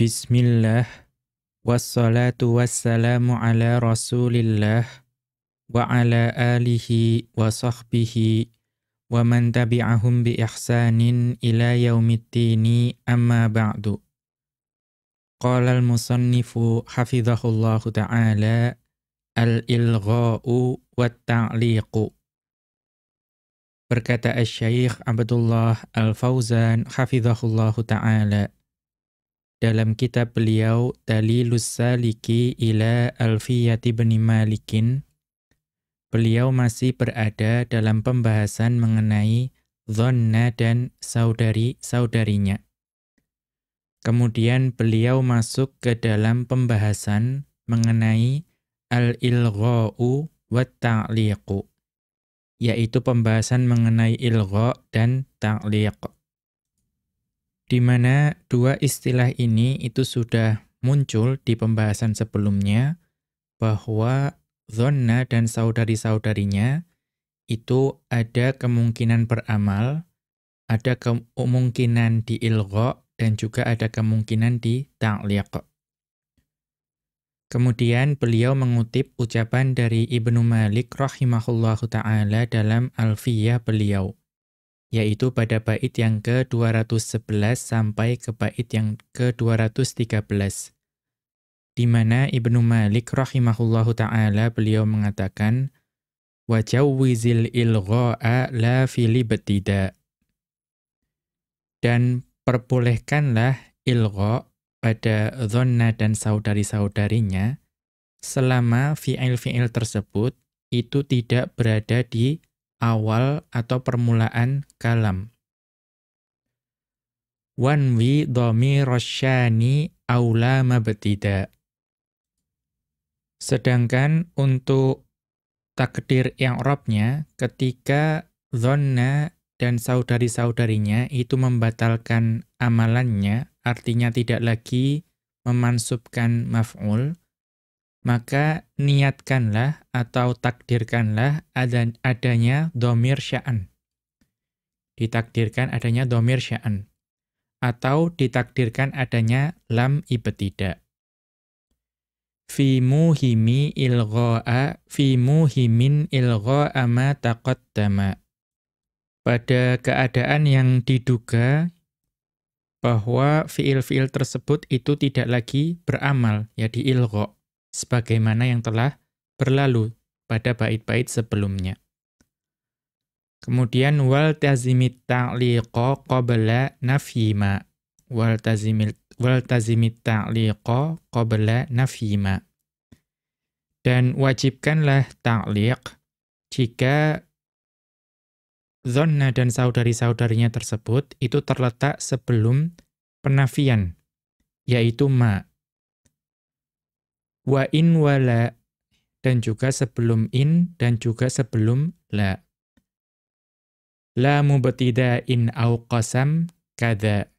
Bismillah Wassalatu wassalamu ala rasulillah Wa ala alihi wa sahbihi Wa man tabi'ahum bi ihsanin ila yaumiddini amma ba'du Qala al-musannifu hafizahullahu ta'ala Al-ilgha'u wa ta'liqu Berkata Al-Syaikh Abdullah Al-Fauzan hafizahullahu ta'ala dalam kitab beliau Dalilus Saliki ila Alfiyati bin Malikin beliau masih berada dalam pembahasan mengenai dhanna dan saudari-saudarinya. Kemudian beliau masuk ke dalam pembahasan mengenai al-ilgha'u wa ta'liqu yaitu pembahasan mengenai ilgha dan ta'liq di mana dua istilah ini itu sudah muncul di pembahasan sebelumnya bahwa zonna dan saudari-saudarinya itu ada kemungkinan beramal, ada kemungkinan di ilgha dan juga ada kemungkinan di ta'liq. Kemudian beliau mengutip ucapan dari Ibnu Malik rahimahullahu taala dalam Alfiyah beliau yaitu pada bait yang ke-211 sampai ke bait yang ke-213. Di mana Ibnu Malik rahimahullahu taala beliau mengatakan wajawizil ilgha'a la filibtida. Dan perbolehkanlah ilgha pada dhanna dan saudari-saudarinya selama fi'il-fi'il tersebut itu tidak berada di awal atau permulaan kalam. Wanwi domi rosyani aula mabtida. Sedangkan untuk takdir yang robnya ketika zonna dan saudari-saudarinya itu membatalkan amalannya, artinya tidak lagi memansubkan maf'ul, maka niatkanlah atau takdirkanlah adanya domir sya'an. Ditakdirkan adanya domir sya'an. Atau ditakdirkan adanya lam ibtidak. Fi muhimi ilgha'a fi muhimin ilgha'a ma taqaddama. Pada keadaan yang diduga bahwa fiil-fiil tersebut itu tidak lagi beramal, ya di ilgha' sebagaimana yang telah berlalu pada bait-bait sebelumnya. Kemudian wal tazimit ta'liqa qabla nafyima. Wal tazimit wal tazimit ta'liqa qabla nafyima. Dan wajibkanlah ta'liq jika zonna dan saudari-saudarinya tersebut itu terletak sebelum penafian, yaitu ma wa in wala dan juga sebelum in dan juga sebelum la. La in au qasam kada.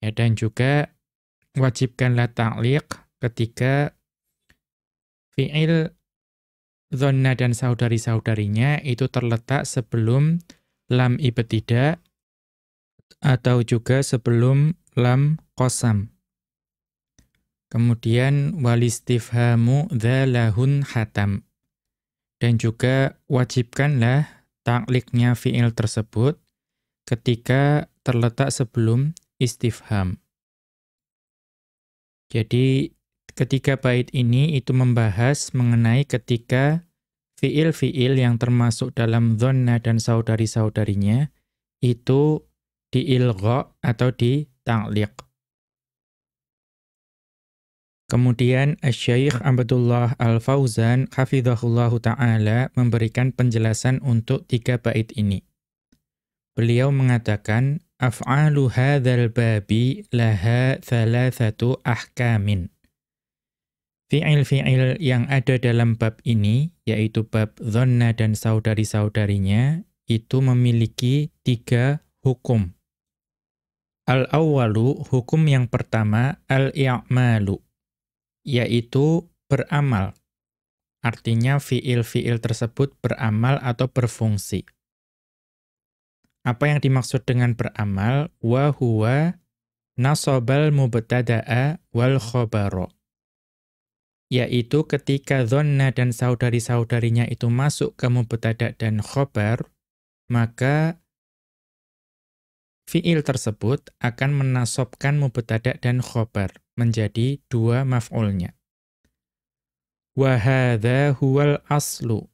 Ya, dan juga wajibkanlah ta'liq ketika fi'il dhanna dan saudari-saudarinya itu terletak sebelum lam ibtida atau juga sebelum lam qasam. Kemudian walistifhamu dzalahun hatam. Dan juga wajibkanlah takliknya fi'il tersebut ketika terletak sebelum istifham. Jadi ketiga bait ini itu membahas mengenai ketika fi'il-fi'il yang termasuk dalam dhanna dan saudari-saudarinya itu diilgha atau ditaklik. Kemudian Syekh Abdullah Al-Fauzan hafizahullahu taala memberikan penjelasan untuk tiga bait ini. Beliau mengatakan af'alu hadzal babi laha thalathatu ahkamin. Fi'il-fi'il yang ada dalam bab ini, yaitu bab dhanna dan saudari-saudarinya, itu memiliki tiga hukum. Al-awwalu, hukum yang pertama, al-i'malu yaitu beramal. Artinya fiil-fiil tersebut beramal atau berfungsi. Apa yang dimaksud dengan beramal? Wa huwa nasobal mubtada'a wal khobaro. Yaitu ketika dhonna dan saudari-saudarinya itu masuk ke mubtada' dan khobar, maka fi'il tersebut akan menasobkan mubtada' dan khobar menjadi dua maf'ulnya. Wahada huwal aslu.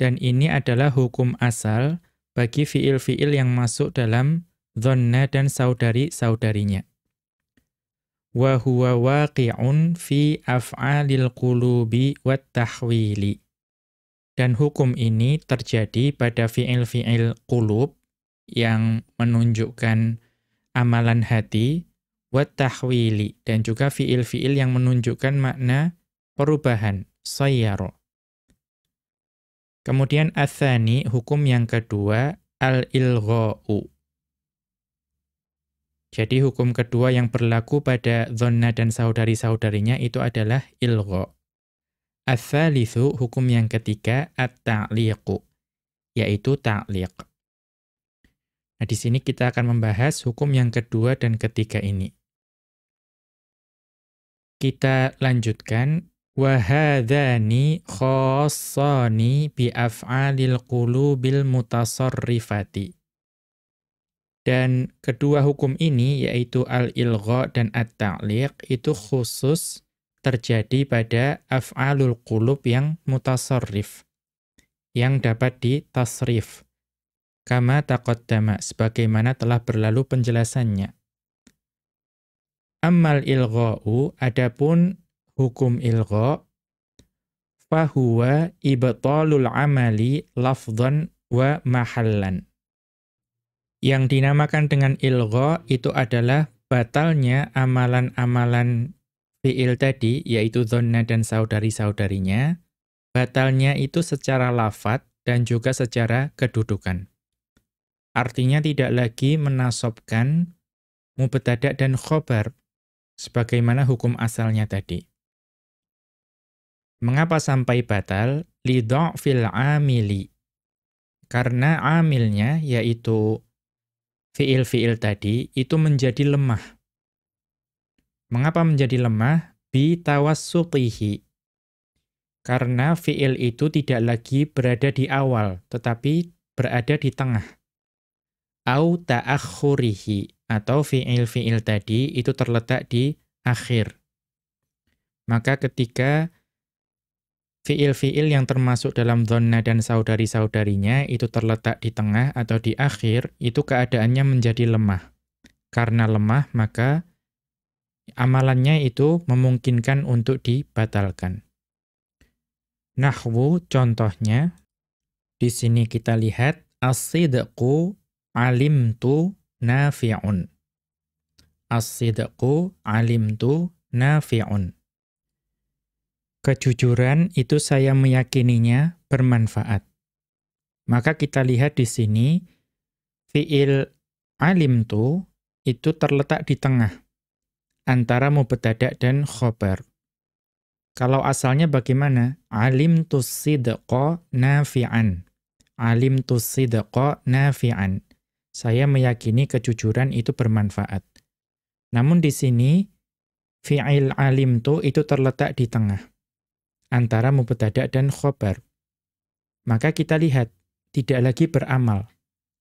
Dan ini adalah hukum asal bagi fi'il-fi'il yang masuk dalam dhonna dan saudari-saudarinya. Wa huwa waqi'un fi af'alil qulubi wat tahwili. Dan hukum ini terjadi pada fi'il-fi'il qulub yang menunjukkan amalan hati wat tahwili dan juga fi'il-fi'il yang menunjukkan makna perubahan sayyara. Kemudian athani, hukum yang kedua, al-ilgha'u. Jadi hukum kedua yang berlaku pada dhonna dan saudari-saudarinya itu adalah ilgha. Athalithu, hukum yang ketiga, at-ta'liqu, yaitu ta'liq. Nah, di sini kita akan membahas hukum yang kedua dan ketiga ini. Kita lanjutkan Wahadhani khossani bi'af'alil qulubil mutasarrifati. Dan kedua hukum ini, yaitu al-ilgha dan at-ta'liq, itu khusus terjadi pada af'alul qulub yang mutasarrif, yang dapat ditasrif. Kama taqaddama, sebagaimana telah berlalu penjelasannya. Ammal ilgha'u, adapun hukum ilgha fahuwa ibtalul amali lafdhan wa mahallan. Yang dinamakan dengan ilgha itu adalah batalnya amalan-amalan fi'il tadi, yaitu dhanna dan saudari-saudarinya, batalnya itu secara lafat dan juga secara kedudukan. Artinya tidak lagi menasobkan mubtada dan khobar, sebagaimana hukum asalnya tadi. Mengapa sampai batal? fil amili. Karena amilnya, yaitu fiil-fiil tadi, itu menjadi lemah. Mengapa menjadi lemah? Bi tawassutihi. Karena fiil itu tidak lagi berada di awal, tetapi berada di tengah. Au ta'akhurihi. Atau fiil-fiil tadi itu terletak di akhir. Maka ketika Fiil-fiil yang termasuk dalam dhonna dan saudari-saudarinya itu terletak di tengah atau di akhir, itu keadaannya menjadi lemah. Karena lemah, maka amalannya itu memungkinkan untuk dibatalkan. Nahwu contohnya, di sini kita lihat, as-sidqu alimtu nafi'un. As-sidqu alimtu nafi'un. Kejujuran itu saya meyakininya bermanfaat. Maka kita lihat di sini, fi'il alim tu itu terletak di tengah, antara mubtada dan khobar. Kalau asalnya bagaimana? Alim tu sidqa nafi'an. Alim tu sidqa nafi'an. Saya meyakini kejujuran itu bermanfaat. Namun di sini, fi'il alim tu itu terletak di tengah antara mubtada dan khobar. Maka kita lihat, tidak lagi beramal.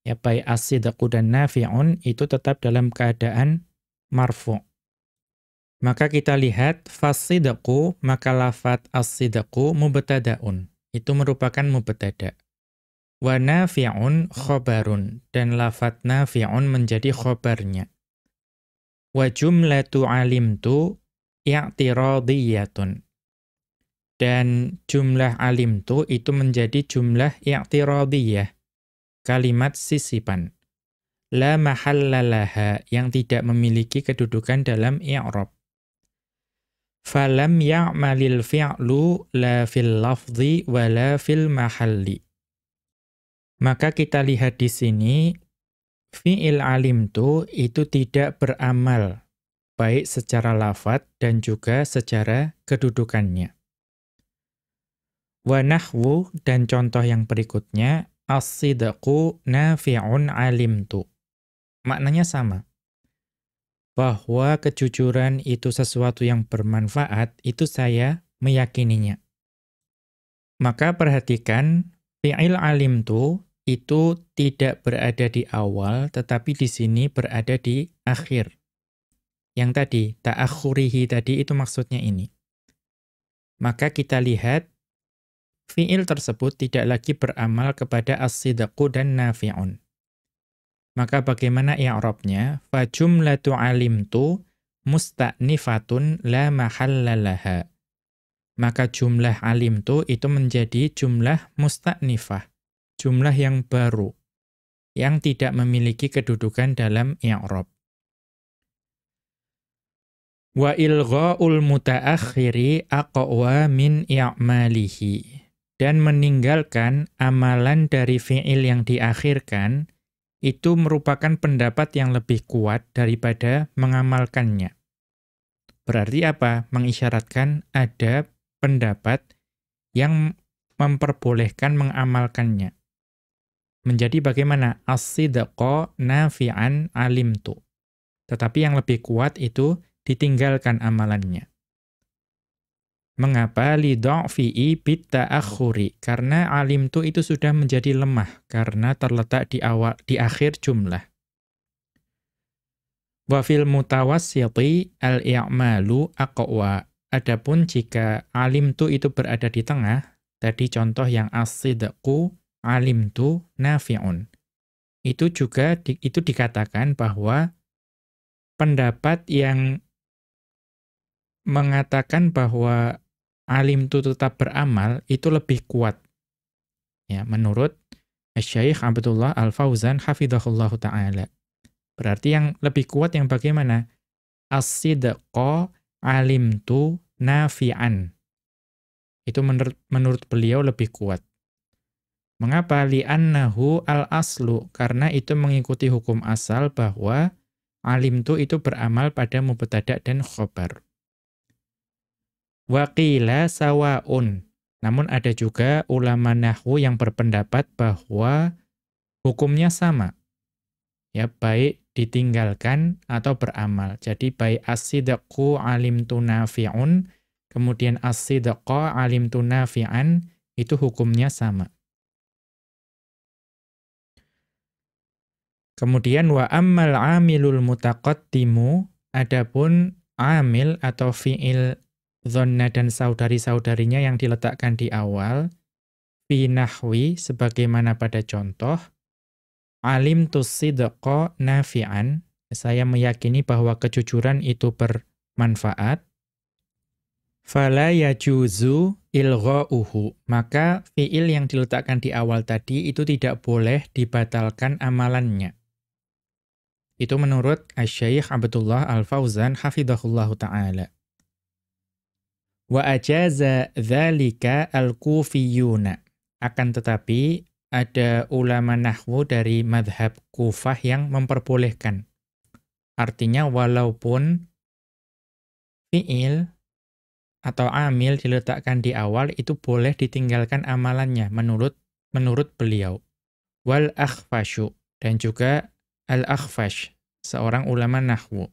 Ya, baik as-sidqu dan nafi'un itu tetap dalam keadaan marfu'. Maka kita lihat fasidqu maka lafat as-sidqu mubtada'un. Itu merupakan mubtada'. Wa nafi'un khobarun dan lafat nafi'un menjadi khobarnya. Wa jumlatu alimtu i'tiradiyatun dan jumlah alim tu itu menjadi jumlah i'tiradiyah, kalimat sisipan. La mahallalaha yang tidak memiliki kedudukan dalam i'rab. Falam ya'malil fi'lu la fil lafzi wa la fil mahalli. Maka kita lihat di sini fi'il alim tu itu tidak beramal baik secara lafat dan juga secara kedudukannya. Wa nahwu dan contoh yang berikutnya as-sidqu nafi'un alimtu. Maknanya sama. bahwa kejujuran itu sesuatu yang bermanfaat, itu saya meyakininya. Maka perhatikan, fi'il alim tu itu tidak berada di awal, tetapi di sini berada di akhir. Yang tadi, ta'akhurihi tadi itu maksudnya ini. Maka kita lihat, fi'il tersebut tidak lagi beramal kepada as-sidqu dan nafi'un. Maka bagaimana i'rabnya? Fa jumlatu alimtu musta'nifatun la mahallalaha. Maka jumlah alimtu itu menjadi jumlah musta'nifah, jumlah yang baru yang tidak memiliki kedudukan dalam i'rab. Wa ilgha'ul mutaakhiri aqwa min i'malihi. Dan meninggalkan amalan dari fi'il yang diakhirkan itu merupakan pendapat yang lebih kuat daripada mengamalkannya. Berarti apa? Mengisyaratkan ada pendapat yang memperbolehkan mengamalkannya. Menjadi bagaimana? As-sidqa nafi'an alimtu. Tetapi yang lebih kuat itu ditinggalkan amalannya. Mengapa lidha'fi'i bitta'akhuri? Karena alim tu itu sudah menjadi lemah karena terletak di awal di akhir jumlah. Wa fil mutawassiti al-i'malu aqwa. Adapun jika alim tu itu berada di tengah, tadi contoh yang as-sidqu alim tu nafi'un. Itu juga di, itu dikatakan bahwa pendapat yang mengatakan bahwa alim itu tetap beramal itu lebih kuat. Ya, menurut Syekh Abdullah Al-Fauzan hafizahullahu taala. Berarti yang lebih kuat yang bagaimana? As-sidqa alimtu nafi'an. Itu menurut menurut beliau lebih kuat. Mengapa? Li'annahu al-aslu. Karena itu mengikuti hukum asal bahwa alimtu itu beramal pada mubtada dan khobar. Waqila sawaun. Namun ada juga ulama nahwu yang berpendapat bahwa hukumnya sama. Ya, baik ditinggalkan atau beramal. Jadi baik as-sidqu alimtu nafi'un, kemudian as-sidqa alimtu nafi'an, itu hukumnya sama. Kemudian wa ammal amilul mutaqaddimu adapun amil atau fi'il Zonna dan saudari-saudarinya yang diletakkan di awal, finahwi sebagaimana pada contoh, alim tusidqa nafi'an, saya meyakini bahwa kejujuran itu bermanfaat, fala yajuzu ilgha'uhu, maka fi'il yang diletakkan di awal tadi itu tidak boleh dibatalkan amalannya. Itu menurut Asy-Syaikh Abdullah Al-Fauzan hafizahullahu taala. Wa ajaza dzalika al-kufiyuna. Akan tetapi ada ulama nahwu dari madhab Kufah yang memperbolehkan. Artinya walaupun fi'il atau amil diletakkan di awal itu boleh ditinggalkan amalannya menurut menurut beliau. Wal akhfashu dan juga al-akhfash seorang ulama nahwu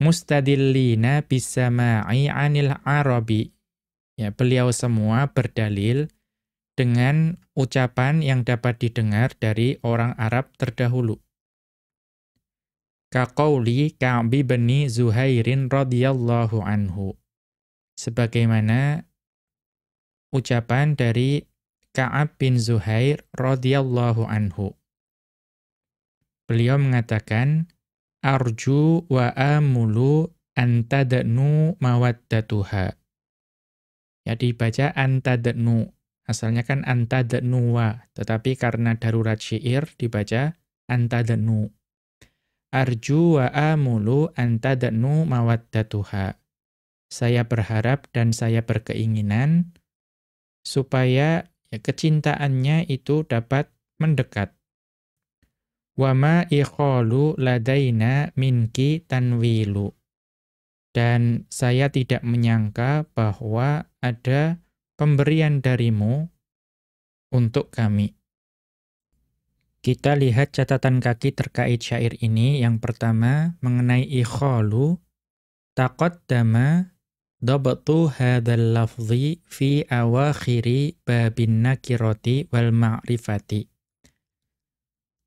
mustadillina bisama'i 'anil arabi. Ya, beliau semua berdalil dengan ucapan yang dapat didengar dari orang Arab terdahulu. Kaqauli Ka'bi bin Zuhairin radhiyallahu anhu. Sebagaimana ucapan dari Ka'ab bin Zuhair radhiyallahu anhu. Beliau mengatakan, arju wa amulu antadnu mawaddatuha. Ya dibaca antadnu. Asalnya kan antadnu wa, tetapi karena darurat syair dibaca antadnu. Arju wa amulu antadnu mawaddatuha. Saya berharap dan saya berkeinginan supaya ya, kecintaannya itu dapat mendekat Wama ikhalu ladaina minki tanwilu. Dan saya tidak menyangka bahwa ada pemberian darimu untuk kami. Kita lihat catatan kaki terkait syair ini. Yang pertama, mengenai ikhalu. Taqaddama dabtu hadzal lafzi fi awakhiri babin nakirati wal ma'rifati.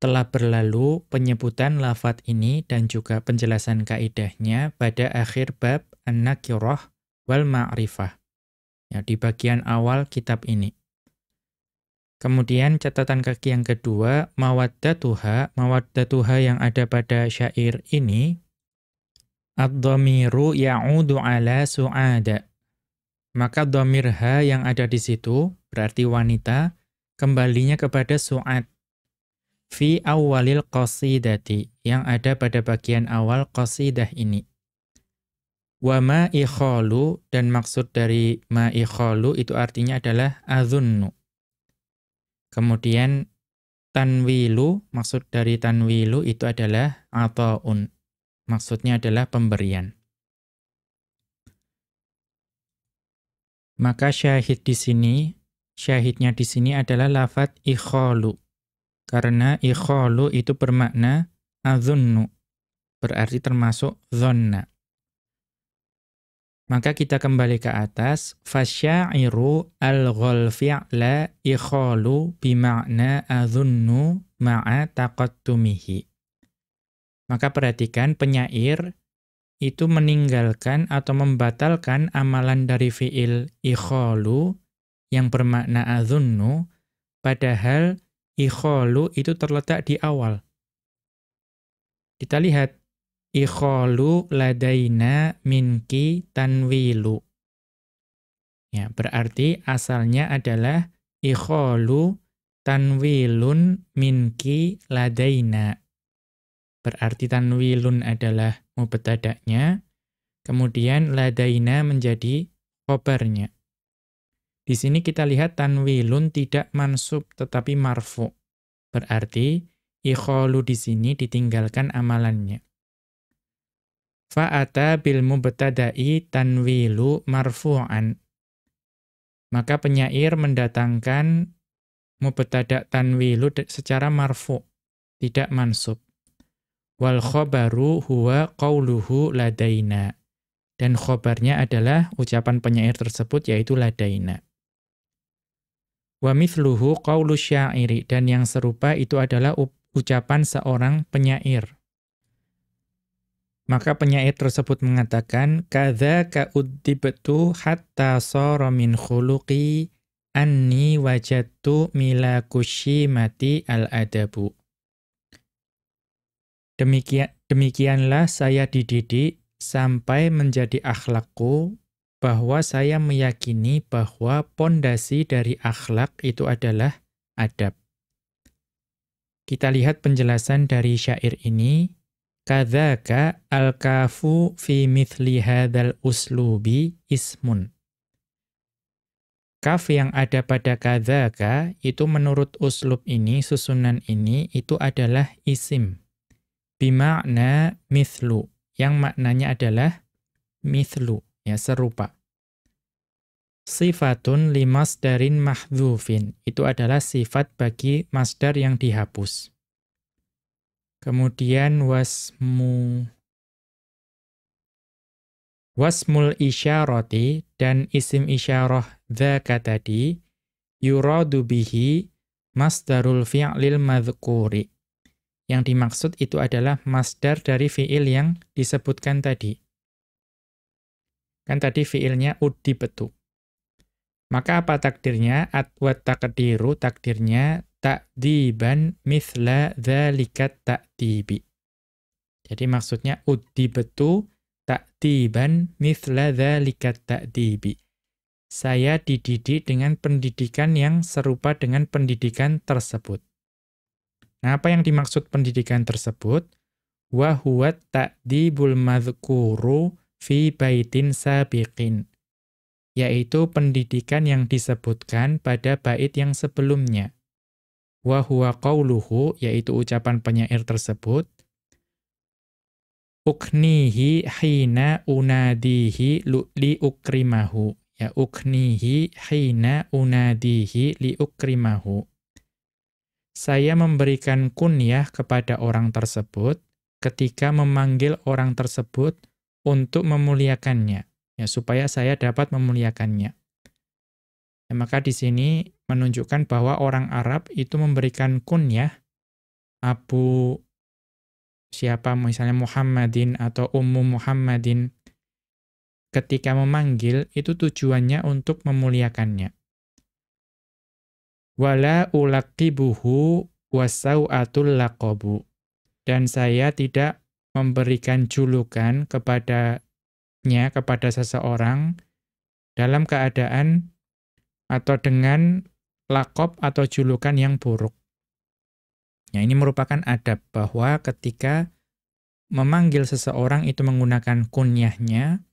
Telah berlalu penyebutan lafat ini dan juga penjelasan kaidahnya pada akhir bab an-nakirah wal ma'rifah. Ya, di bagian awal kitab ini. Kemudian catatan kaki yang kedua, mawaddatuha, mawaddatuha yang ada pada syair ini, ad-dhamiru ya'udu ala su'ada. Maka dhamirha yang ada di situ, berarti wanita, kembalinya kepada su'ad. Fi awalil qasidati, yang ada pada bagian awal qasidah ini. Wa ma'ikhalu, dan maksud dari ma'ikhalu itu artinya adalah azunnu Kemudian tanwilu, maksud dari tanwilu itu adalah ataun. Maksudnya adalah pemberian. Maka syahid di sini, syahidnya di sini adalah lafat ikhalu. Karena ikhalu itu bermakna azunnu. Berarti termasuk zonna. Maka kita kembali ke atas. Fasyairu al-ghal fi'la ikhalu bima'na adhunnu ma'a taqattumihi. Maka perhatikan penyair itu meninggalkan atau membatalkan amalan dari fi'il ikhalu yang bermakna adhunnu, padahal ikhalu itu terletak di awal. Kita lihat Ikhalu ladaina minki tanwilu. Ya, berarti asalnya adalah ikhalu tanwilun minki ladaina. Berarti tanwilun adalah mubtada'nya, kemudian ladaina menjadi khobarnya. Di sini kita lihat tanwilun tidak mansub tetapi marfu. Berarti ikhalu di sini ditinggalkan amalannya. Fa'ata bil mubtada'i tanwilu marfu'an. Maka penyair mendatangkan mubtada' tanwilu secara marfu', tidak mansub. Wal khobaru huwa qawluhu ladaina. Dan khobarnya adalah ucapan penyair tersebut yaitu ladaina. Wa mithluhu qawlu syairi. Dan yang serupa itu adalah ucapan seorang penyair. Maka penyair tersebut mengatakan, Kadza ka'uddibtu hatta sara min khuluqi anni wajadtu mila kushimati al-adabu. Demikian, demikianlah saya dididik sampai menjadi akhlakku bahwa saya meyakini bahwa pondasi dari akhlak itu adalah adab. Kita lihat penjelasan dari syair ini Kadzaka al-kafu fi mithli hadzal uslubi ismun. Kaf yang ada pada kadzaka itu menurut uslub ini, susunan ini itu adalah isim. Bima'na mithlu, yang maknanya adalah mithlu, ya serupa. Sifatun limasdarin mahdhufin, itu adalah sifat bagi masdar yang dihapus. Kemudian wasmu wasmul isyarati dan isim isyarah dzaka tadi yuradu bihi masdarul fi'lil madhkuri. Yang dimaksud itu adalah masdar dari fi'il yang disebutkan tadi. Kan tadi fi'ilnya uddibetu. Maka apa takdirnya? Atwat takdiru, takdirnya ta'diban mithla dzalikat ta'dibi. Jadi maksudnya uddibatu ta'diban mithla dzalikat ta'dibi. Saya dididik dengan pendidikan yang serupa dengan pendidikan tersebut. Nah, apa yang dimaksud pendidikan tersebut? Wa huwa ta'dibul madhkuru fi baitin sabiqin. Yaitu pendidikan yang disebutkan pada bait yang sebelumnya wa huwa qawluhu yaitu ucapan penyair tersebut uknihi hina unadihi li ukrimahu ya uknihi hina unadihi li ukrimahu saya memberikan kunyah kepada orang tersebut ketika memanggil orang tersebut untuk memuliakannya, ya supaya saya dapat memuliakannya. Ya, maka di sini menunjukkan bahwa orang Arab itu memberikan kunyah Abu siapa misalnya Muhammadin atau Ummu Muhammadin ketika memanggil itu tujuannya untuk memuliakannya. Wala ulaqibuhu wasau'atul laqabu. Dan saya tidak memberikan julukan kepadanya, kepada seseorang dalam keadaan atau dengan lakop atau julukan yang buruk. Ya, ini merupakan adab bahwa ketika memanggil seseorang itu menggunakan kunyahnya,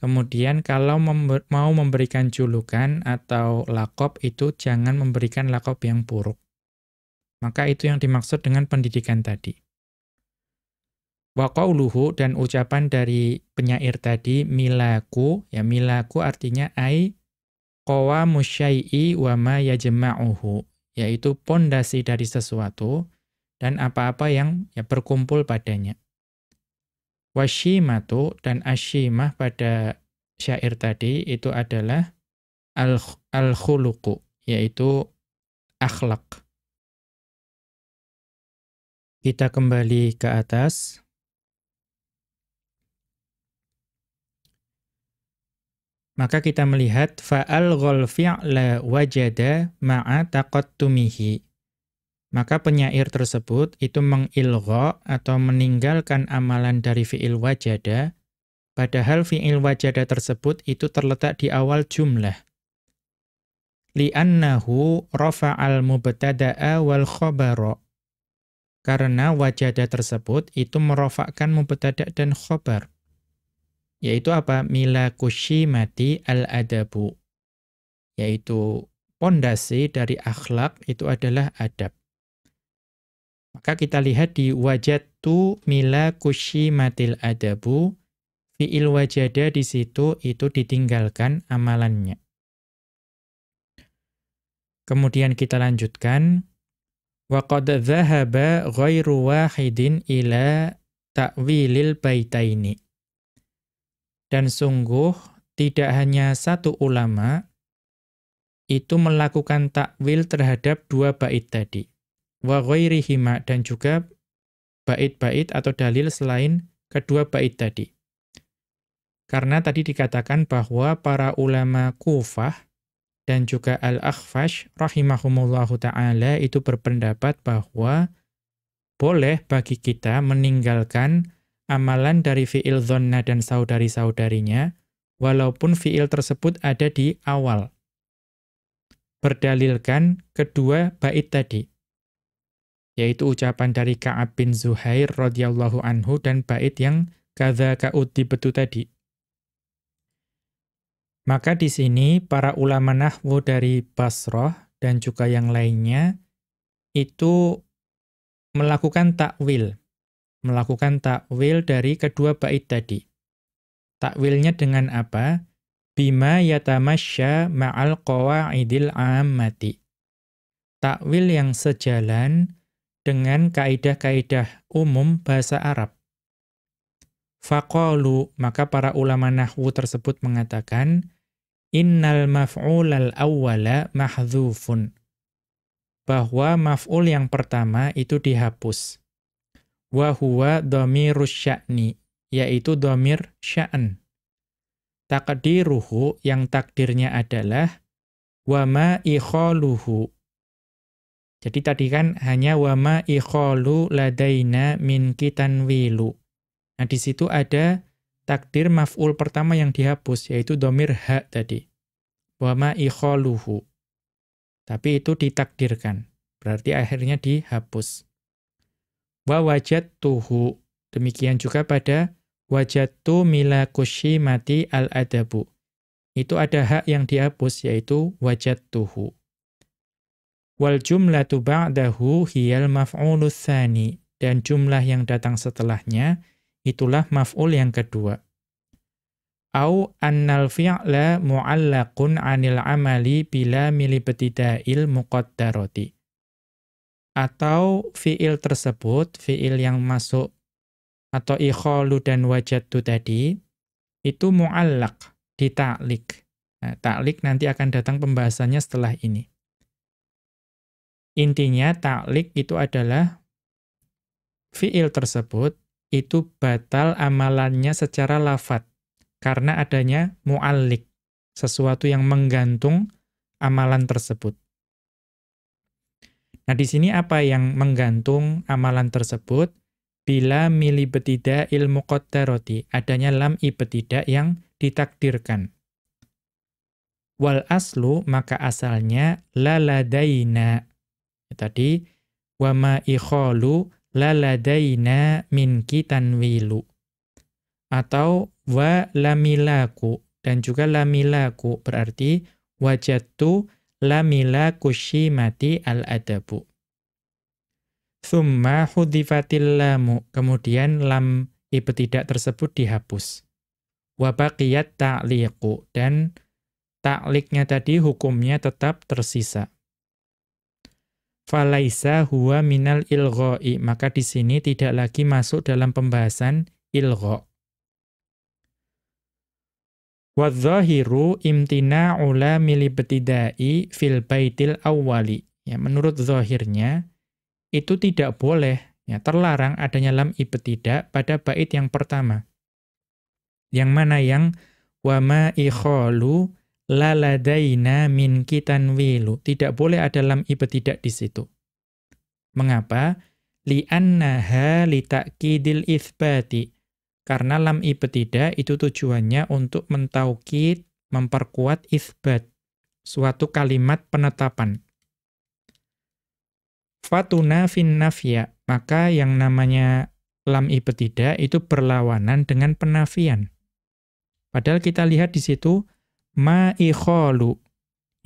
kemudian kalau member, mau memberikan julukan atau lakop itu jangan memberikan lakop yang buruk. Maka itu yang dimaksud dengan pendidikan tadi. Wa qauluhu dan ucapan dari penyair tadi milaku, ya milaku artinya ai qawamu syai'i wa ma yajma'uhu yaitu pondasi dari sesuatu dan apa-apa yang ya berkumpul padanya. Washimatu dan ashimah pada syair tadi itu adalah al-khuluqu, yaitu akhlak. Kita kembali ke atas. Maka kita melihat fa'al ghal fi'la wajada ma'a taqattumihi. Maka penyair tersebut itu mengilgha atau meninggalkan amalan dari fi'il wajada, padahal fi'il wajada tersebut itu terletak di awal jumlah. Li'annahu rafa'al mubtada'a wal khabara. Karena wajada tersebut itu merofakkan mubtada' dan khobar yaitu apa? Mila kushimati al-adabu. Yaitu pondasi dari akhlak itu adalah adab. Maka kita lihat di wajatu mila kushimatil adabu, fi'il wajada di situ itu ditinggalkan amalannya. Kemudian kita lanjutkan. وَقَدْ ذَهَبَ غَيْرُ وَاحِدٍ إِلَى تَأْوِيلِ الْبَيْتَيْنِ dan sungguh tidak hanya satu ulama itu melakukan takwil terhadap dua bait tadi. Wa ghairihima dan juga bait-bait atau dalil selain kedua bait tadi. Karena tadi dikatakan bahwa para ulama Kufah dan juga Al-Akhfash rahimahumullahu taala itu berpendapat bahwa boleh bagi kita meninggalkan amalan dari fi'il dhonna dan saudari-saudarinya, walaupun fi'il tersebut ada di awal. Berdalilkan kedua bait tadi, yaitu ucapan dari Ka'ab bin Zuhair radhiyallahu anhu dan bait yang kadza ka'udi betu tadi. Maka di sini para ulama nahwu dari Basrah dan juga yang lainnya itu melakukan takwil melakukan takwil dari kedua bait tadi. Takwilnya dengan apa? Bima yatamasya ma'al qawa'idil ammati. Takwil yang sejalan dengan kaidah-kaidah umum bahasa Arab. Faqalu, maka para ulama nahwu tersebut mengatakan, Innal maf'ulal awwala mahdzufun. Bahwa maf'ul yang pertama itu dihapus wa huwa dhamirus sya'ni yaitu dhamir sya'an. Takdiruhu yang takdirnya adalah wa ma ikhaluhu. Jadi tadi kan hanya wa ma ikhalu ladaina min kitanwilu. Nah di situ ada takdir maf'ul pertama yang dihapus yaitu dhamir ha tadi. Wa ma ikhaluhu. Tapi itu ditakdirkan berarti akhirnya dihapus Wa wajadtuhu. Demikian juga pada wajadtu mila kushimati al-adabu. Itu ada hak yang dihapus yaitu wajadtuhu. Wal jumlatu ba'dahu hiyal maf'ulu tsani dan jumlah yang datang setelahnya itulah maf'ul yang kedua. Au annal fi'la mu'allaqun 'anil amali bila milibtida'il muqaddarati atau fiil tersebut, fiil yang masuk atau ikhalu dan wajadtu tadi, itu mu'allak, ditaklik. Nah, taklik nanti akan datang pembahasannya setelah ini. Intinya taklik itu adalah fiil tersebut itu batal amalannya secara lafat karena adanya mu'allik, sesuatu yang menggantung amalan tersebut. Nah, di sini apa yang menggantung amalan tersebut? Bila mili betida ilmu qaddaroti, adanya lam ibetida yang ditakdirkan. Wal aslu, maka asalnya laladaina. Ya, tadi, wama ikhalu laladaina minki tanwilu. Atau wa lamilaku, dan juga lamilaku, berarti wajatu lamila kushimati al-adabu. Thumma hudifatil lamu. Kemudian lam ibtidak tersebut dihapus. Wabaqiyat ta'liqu. Dan ta'liqnya tadi hukumnya tetap tersisa. Falaisa huwa minal ilgha'i. Maka di sini tidak lagi masuk dalam pembahasan ilgha'. Wadzahiru imtina'u la milibtidai fil baitil awwali. Ya, menurut zahirnya itu tidak boleh ya terlarang adanya lam ibtidak pada bait yang pertama. Yang mana yang wama ikhalu laladaina min kitanwilu. Tidak boleh ada lam ibtidak di situ. Mengapa? Li'annaha litakidil itsbati karena lam ibtida itu tujuannya untuk mentaukid, memperkuat isbat, suatu kalimat penetapan. Fatuna fin nafya, maka yang namanya lam ibtida itu berlawanan dengan penafian. Padahal kita lihat di situ ma ikhalu.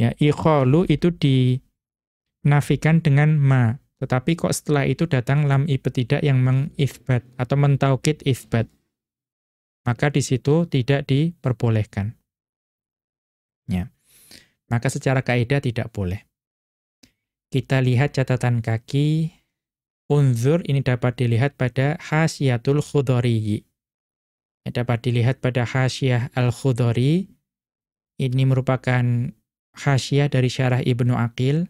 Ya, ikhalu itu dinafikan dengan ma. Tetapi kok setelah itu datang lam ibtida yang mengisbat atau mentaukid isbat maka di situ tidak diperbolehkan. Ya. Maka secara kaidah tidak boleh. Kita lihat catatan kaki unzur ini dapat dilihat pada hasyiatul khudhari. Dapat dilihat pada hasyah al-khudhari. Ini merupakan hasyah dari syarah Ibnu Aqil.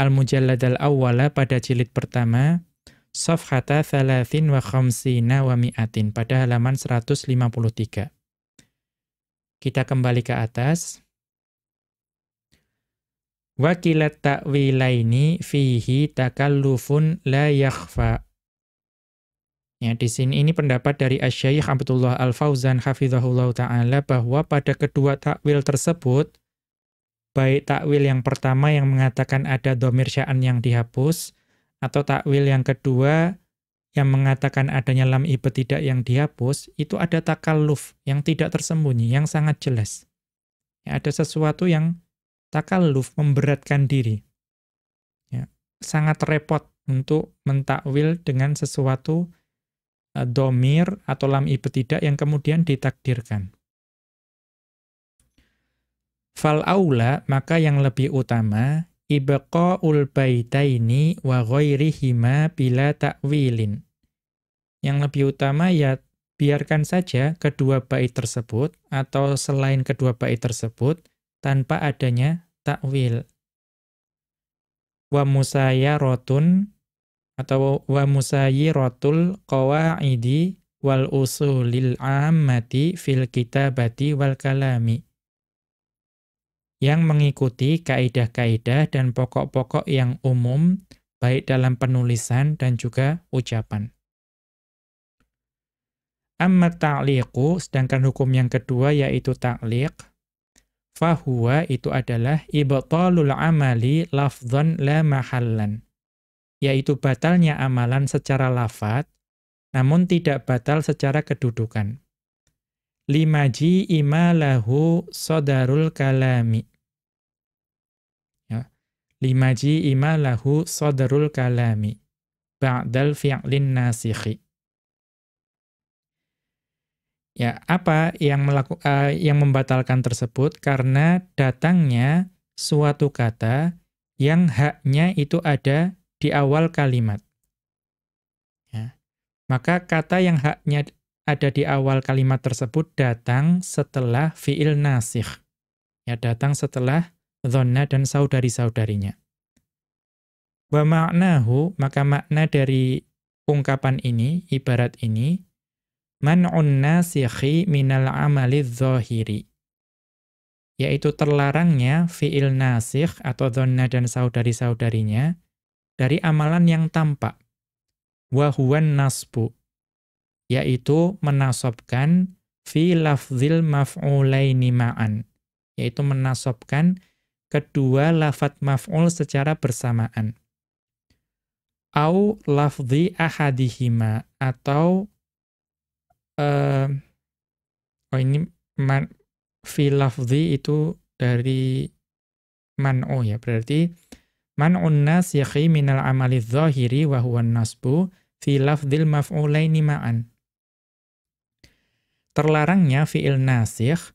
Al-Mujallad al-awwala pada jilid pertama Safhata thalathin wa khamsina wa mi'atin pada halaman 153. Kita kembali ke atas. Wakilat ta'wilaini fihi takallufun la yakhfa. Ya, di sini ini pendapat dari Asy-Syaikh Abdullah Al-Fauzan hafizahullah taala bahwa pada kedua takwil tersebut baik takwil yang pertama yang mengatakan ada domir sya'an yang dihapus atau takwil yang kedua yang mengatakan adanya lam ibtidak yang dihapus, itu ada takalluf yang tidak tersembunyi, yang sangat jelas. Ya, ada sesuatu yang takalluf, memberatkan diri. Ya, sangat repot untuk mentakwil dengan sesuatu uh, domir atau lam ibtidak yang kemudian ditakdirkan. Fal aula, maka yang lebih utama, ibqa'ul baitaini wa ghairihima bila ta'wilin. Yang lebih utama ya biarkan saja kedua bait tersebut atau selain kedua bait tersebut tanpa adanya takwil. Wa musayyaratun atau wa musayyiratul qawaidi wal usulil ammati fil kitabati wal kalami yang mengikuti kaidah-kaidah dan pokok-pokok yang umum baik dalam penulisan dan juga ucapan. Amma ta'liqu, sedangkan hukum yang kedua yaitu ta'liq, fahuwa itu adalah ibtalul amali lafdhan la mahallan, yaitu batalnya amalan secara lafat, namun tidak batal secara kedudukan limaji imalahu sodarul kalami. Ya. Limaji imalahu sodarul kalami. Ba'dal fi'lin nasikhi. Ya, apa yang melaku, uh, yang membatalkan tersebut? Karena datangnya suatu kata yang haknya itu ada di awal kalimat. Ya. Maka kata yang haknya ada di awal kalimat tersebut datang setelah fi'il nasikh. Ya, datang setelah dhonna dan saudari-saudarinya. Wa ma'nahu, maka makna dari ungkapan ini, ibarat ini, man'un nasikhi minal amali dhahiri. Yaitu terlarangnya fi'il nasikh atau dhonna dan saudari-saudarinya dari amalan yang tampak. Wahuwan nasbu yaitu menasobkan fi lafzil maf'ulaini ma'an, yaitu menasobkan kedua lafat maf'ul secara bersamaan. Au lafzi ahadihima atau uh, oh ini man, fi lafzi itu dari man'u ya, berarti man'un nas yakhi minal amali dhahiri wa huwa nasbu fi lafzil maf'ulaini ma'an terlarangnya fi'il nasikh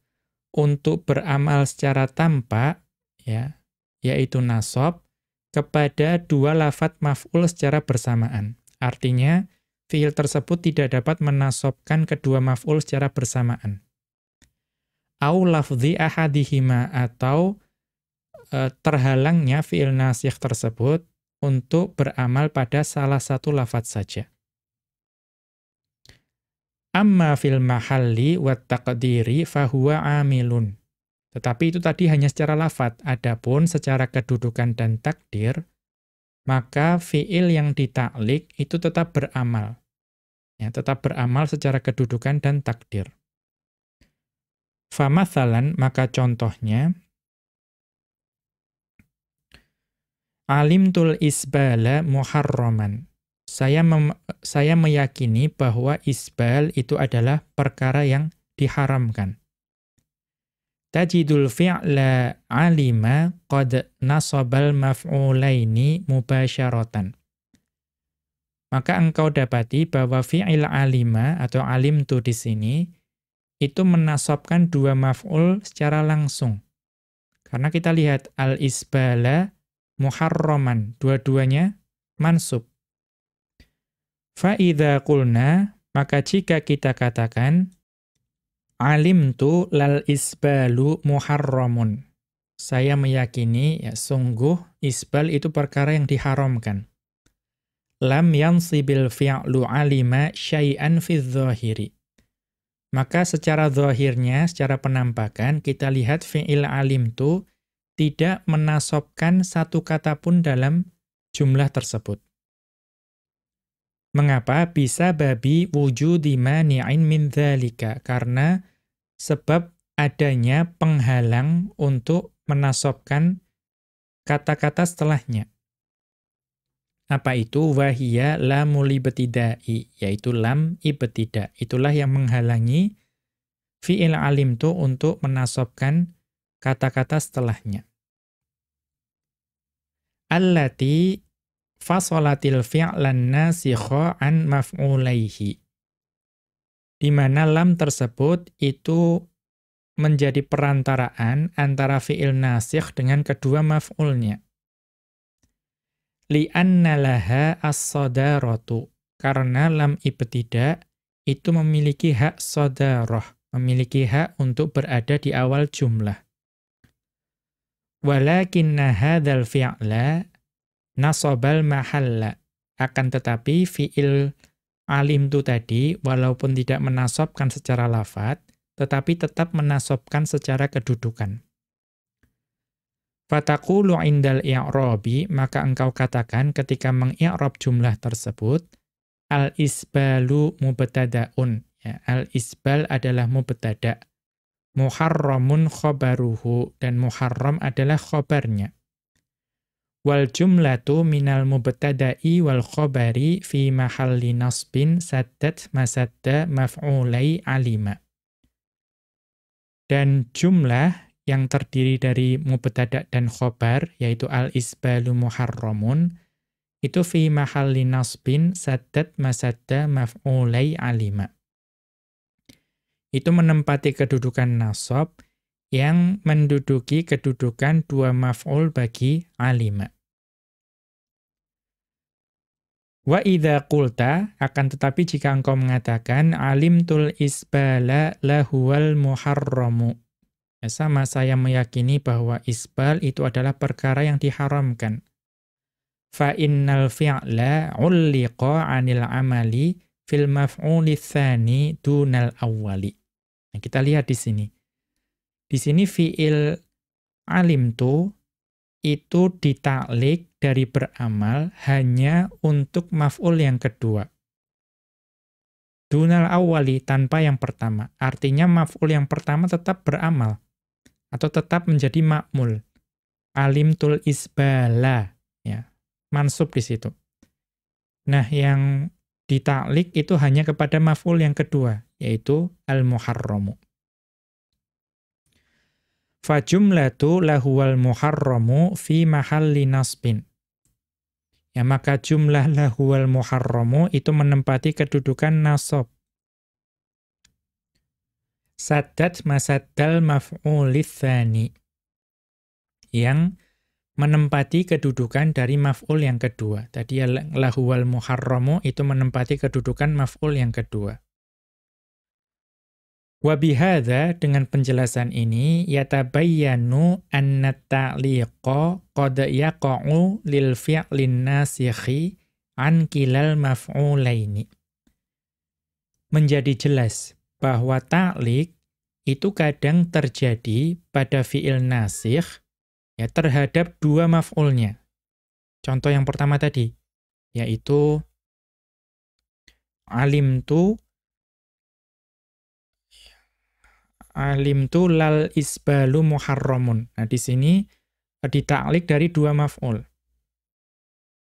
untuk beramal secara tampak ya yaitu nasab kepada dua lafat maf'ul secara bersamaan. Artinya fi'il tersebut tidak dapat menasobkan kedua maf'ul secara bersamaan. Au lafzi ahadihima atau e, terhalangnya fi'il nasikh tersebut untuk beramal pada salah satu lafat saja. Amma fil mahalli wa taqdiri fahuwa amilun. Tetapi itu tadi hanya secara lafat. Adapun secara kedudukan dan takdir, maka fiil yang ditaklik itu tetap beramal. Ya, tetap beramal secara kedudukan dan takdir. Famathalan, maka contohnya, Alimtul isbala muharraman saya saya meyakini bahwa isbal itu adalah perkara yang diharamkan. Tajidul fi'la alima qad nasabal maf'ulaini mubasyaratan. Maka engkau dapati bahwa fi'il alima atau alim tu di sini itu menasabkan dua maf'ul secara langsung. Karena kita lihat al-isbala muharraman, dua-duanya mansub. Fa'idha kulna, maka jika kita katakan, alim tu lal isbalu muharramun. Saya meyakini, ya sungguh, isbal itu perkara yang diharamkan. Lam yansibil fi'lu alima syai'an fi dhahiri. Maka secara zahirnya, secara penampakan, kita lihat fi'il alim tu tidak menasobkan satu kata pun dalam jumlah tersebut. Mengapa bisa babi wujudi mani'in min dzalika? Karena sebab adanya penghalang untuk menasobkan kata-kata setelahnya. Apa itu? Wahia lamul ibtidai, yaitu lam ibtida. Itulah yang menghalangi fi'il alim itu untuk menasobkan kata-kata setelahnya. Allati fasolatil fi'lan nasikha an maf'ulaihi. Di mana lam tersebut itu menjadi perantaraan antara fi'il nasikh dengan kedua maf'ulnya. Li'anna laha as-sadaratu. Karena lam ibtida itu memiliki hak sodaroh, memiliki hak untuk berada di awal jumlah. Walakinna hadzal fi'la nasobal mahalla. Akan tetapi fi'il alim itu tadi, walaupun tidak menasobkan secara lafat, tetapi tetap menasobkan secara kedudukan. Fatakulu indal i'robi, maka engkau katakan ketika mengi'rob jumlah tersebut, al-isbalu mubtada'un. Ya, al-isbal adalah mubtada' muharramun khobaruhu dan muharram adalah khobarnya wal jumlatu minal mubtada'i wal khobari fi mahalli nasbin saddat masadda maf'ulai alima. Dan jumlah yang terdiri dari mubtada' dan khobar, yaitu al-isbalu muharramun, itu fi mahalli nasbin saddat masadda maf'ulai alima. Itu menempati kedudukan nasab, yang menduduki kedudukan dua maf'ul bagi alima. Wa idza qulta akan tetapi jika engkau mengatakan alimtul isbala lahuwal muharramu. Ya, sama saya meyakini bahwa isbal itu adalah perkara yang diharamkan. Fa innal fi'la 'ulliqa 'anil amali fil maf'uli tsani dunal awwali. Nah, kita lihat di sini. Di sini fi'il alimtu itu ditaklik dari beramal hanya untuk maf'ul yang kedua. Dunal awali tanpa yang pertama. Artinya maf'ul yang pertama tetap beramal. Atau tetap menjadi makmul. Alim tul isbala. Ya, mansub di situ. Nah, yang ditaklik itu hanya kepada maf'ul yang kedua, yaitu al-muharramu. Fajumlatu lahuwal muharramu fi mahalli nasbin. Ya maka jumlah lahuwal muharramu itu menempati kedudukan nasab. Sadat masaddal maf'ulithani. Yang menempati kedudukan dari maf'ul yang kedua. Tadi lahuwal muharramu itu menempati kedudukan maf'ul yang kedua. Wabihada dengan penjelasan ini yatabayyanu anna ta'liqa qad yaqa'u lil fi'lin nasikhi an kilal maf'ulaini. Menjadi jelas bahwa ta'liq itu kadang terjadi pada fi'il nasikh ya terhadap dua maf'ulnya. Contoh yang pertama tadi yaitu alimtu alim tu lal isbalu muharramun. Nah, di sini eh, ditaklik dari dua maf'ul.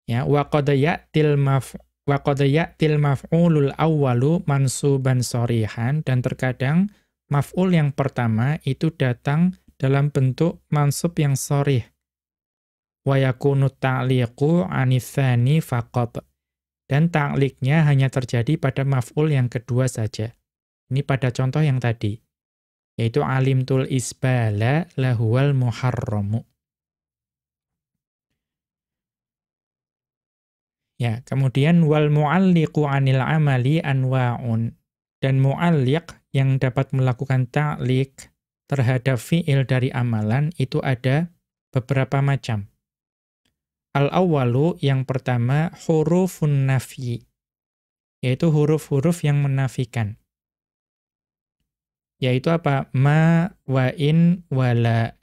Ya, wa qad ya'til maf wa qad ya'til maf'ulul awwalu mansuban sorihan dan terkadang maf'ul yang pertama itu datang dalam bentuk mansub yang sorih. Wa yakunu ta'liqu anithani faqat. Dan ta'liknya hanya terjadi pada maf'ul yang kedua saja. Ini pada contoh yang tadi yaitu alimtul isbala lahuwal muharramu. Ya, kemudian wal mu'alliqu 'anil amali anwa'un. Dan mu'alliq yang dapat melakukan ta'liq terhadap fi'il dari amalan itu ada beberapa macam. Al-awwalu yang pertama hurufun nafyi, yaitu huruf-huruf yang menafikan yaitu apa? Ma wa in wala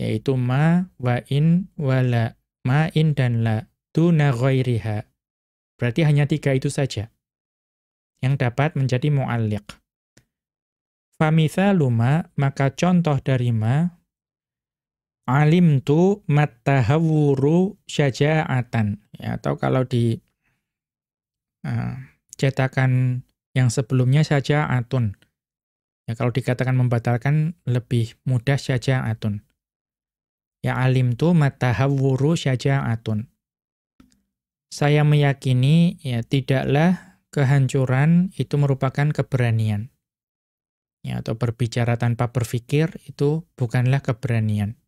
yaitu ma wa in wala ma in dan la tuna ghairiha. Berarti hanya tiga itu saja yang dapat menjadi mu'alliq. Famithalu ma, maka contoh dari ma, alimtu mattahawuru syaja'atan. Ya, atau kalau di uh, cetakan yang sebelumnya saja atun. Ya, kalau dikatakan membatalkan lebih mudah saja atun. Ya alim tu matahawuru atun. Saya meyakini ya tidaklah kehancuran itu merupakan keberanian. Ya, atau berbicara tanpa berpikir itu bukanlah keberanian.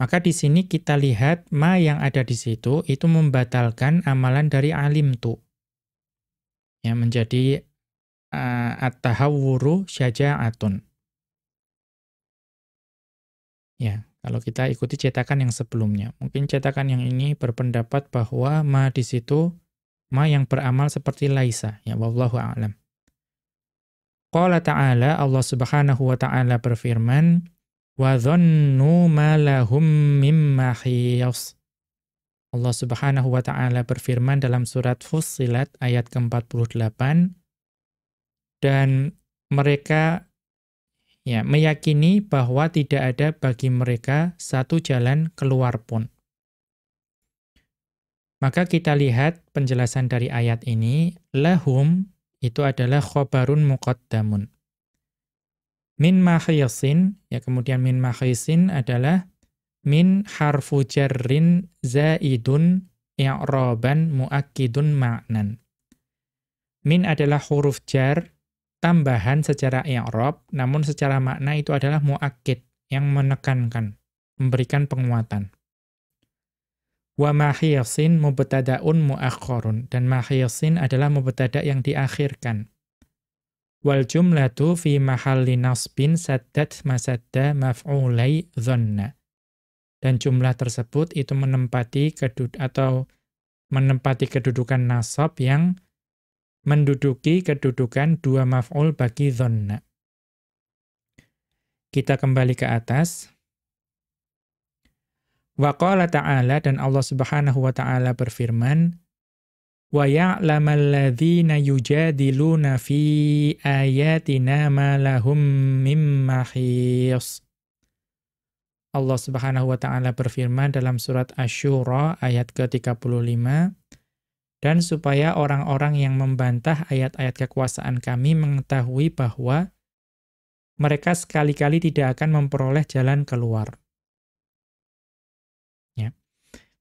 Maka di sini kita lihat ma yang ada di situ itu membatalkan amalan dari alim tu. Ya, menjadi uh, at-tahawwuru syaja'atun. Ya, kalau kita ikuti cetakan yang sebelumnya. Mungkin cetakan yang ini berpendapat bahwa ma di situ ma yang beramal seperti laisa, ya wallahu a'lam. Qala ta'ala Allah Subhanahu wa ta'ala berfirman wa dhannu ma lahum mim mahiyas. Allah Subhanahu wa taala berfirman dalam surat Fussilat ayat ke-48 dan mereka ya meyakini bahwa tidak ada bagi mereka satu jalan keluar pun. Maka kita lihat penjelasan dari ayat ini, lahum itu adalah khobarun muqaddamun. Min makhiyasin, ya kemudian min makhiyasin adalah min harfu jarrin zaidun i'raban muakkidun ma'nan. Min adalah huruf jar tambahan secara i'rab, namun secara makna itu adalah muakkid yang menekankan, memberikan penguatan. Wa mahiyasin mubtada'un muakhkharun. Dan mahiyasin adalah mubtada' yang diakhirkan. Wal jumlatu fi mahalli nasbin saddat masadda maf'ulai dhanna. Dan jumlah tersebut itu menempati kedud atau menempati kedudukan nasab yang menduduki kedudukan dua maf'ul bagi dhanna. Kita kembali ke atas. Wa qala ta'ala dan Allah Subhanahu wa taala berfirman wa ya'lamal ladzina yujadiluna fi ayatina ma lahum mim mahis Allah Subhanahu wa taala berfirman dalam surat Asy-Syura ayat ke-35 dan supaya orang-orang yang membantah ayat-ayat kekuasaan kami mengetahui bahwa mereka sekali-kali tidak akan memperoleh jalan keluar.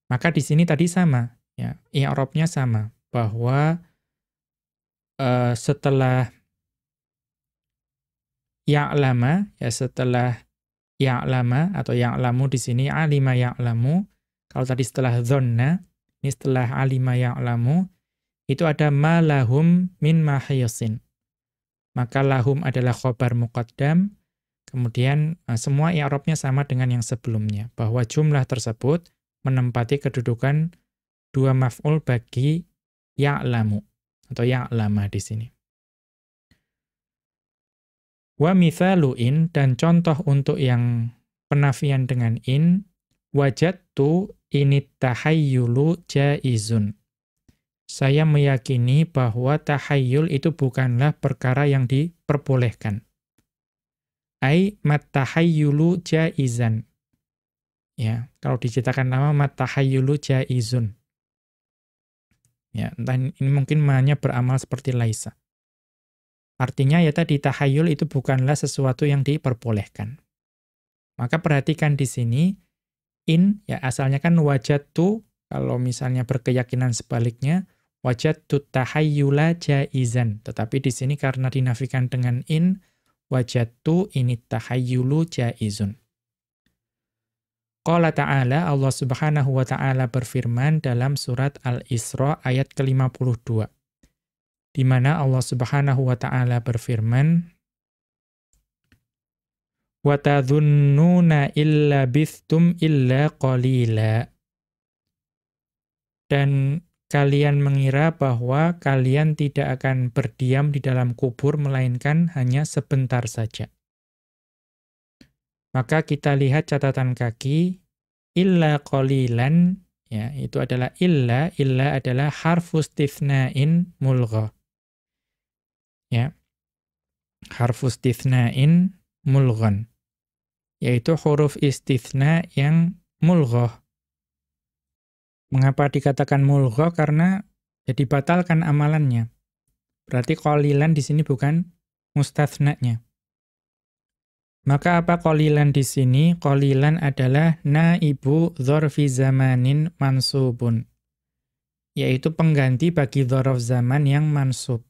Maka di sini tadi sama, ya, i'rabnya sama bahwa uh, setelah ya'lama ya setelah ya'lama atau ya'lamu di sini alima ya'lamu kalau tadi setelah dzanna ini setelah alima ya'lamu itu ada malahum min mahiyasin maka lahum adalah khobar muqaddam kemudian uh, semua i'rabnya sama dengan yang sebelumnya bahwa jumlah tersebut menempati kedudukan dua maf'ul bagi ya'lamu atau ya'lama di sini. Wa mithalu in dan contoh untuk yang penafian dengan in wajadtu init tahayyulu jaizun. Saya meyakini bahwa tahayyul itu bukanlah perkara yang diperbolehkan. Ai mat tahayyulu jaizan. Ya, kalau diciptakan nama matahayyulu jaizun. Ya, dan ini mungkin hanya beramal seperti laisa. Artinya ya tadi tahayyul itu bukanlah sesuatu yang diperbolehkan. Maka perhatikan di sini in ya asalnya kan wajatu kalau misalnya berkeyakinan sebaliknya wajatu tahayyula jaizan. Tetapi di sini karena dinafikan dengan in wajatu ini tahayyulu jaizun. Qala ta'ala, Allah subhanahu wa ta'ala berfirman dalam surat Al-Isra ayat ke-52. Di mana Allah subhanahu wa ta'ala berfirman, Wa tadhunnuna illa bistum illa qalila. Dan kalian mengira bahwa kalian tidak akan berdiam di dalam kubur, melainkan hanya sebentar saja. Maka kita lihat catatan kaki, illa qalilan, ya, itu adalah illa, illa adalah harfu stifna'in mulgha. Ya, harfu stifna'in mulghan yaitu huruf istithna yang mulghah. Mengapa dikatakan mulghah? Karena ya dibatalkan amalannya. Berarti qalilan di sini bukan mustathna'nya. Maka apa qalilan di sini? Qalilan adalah naibu dzarfi zamanin mansubun. Yaitu pengganti bagi dzaraf zaman yang mansub.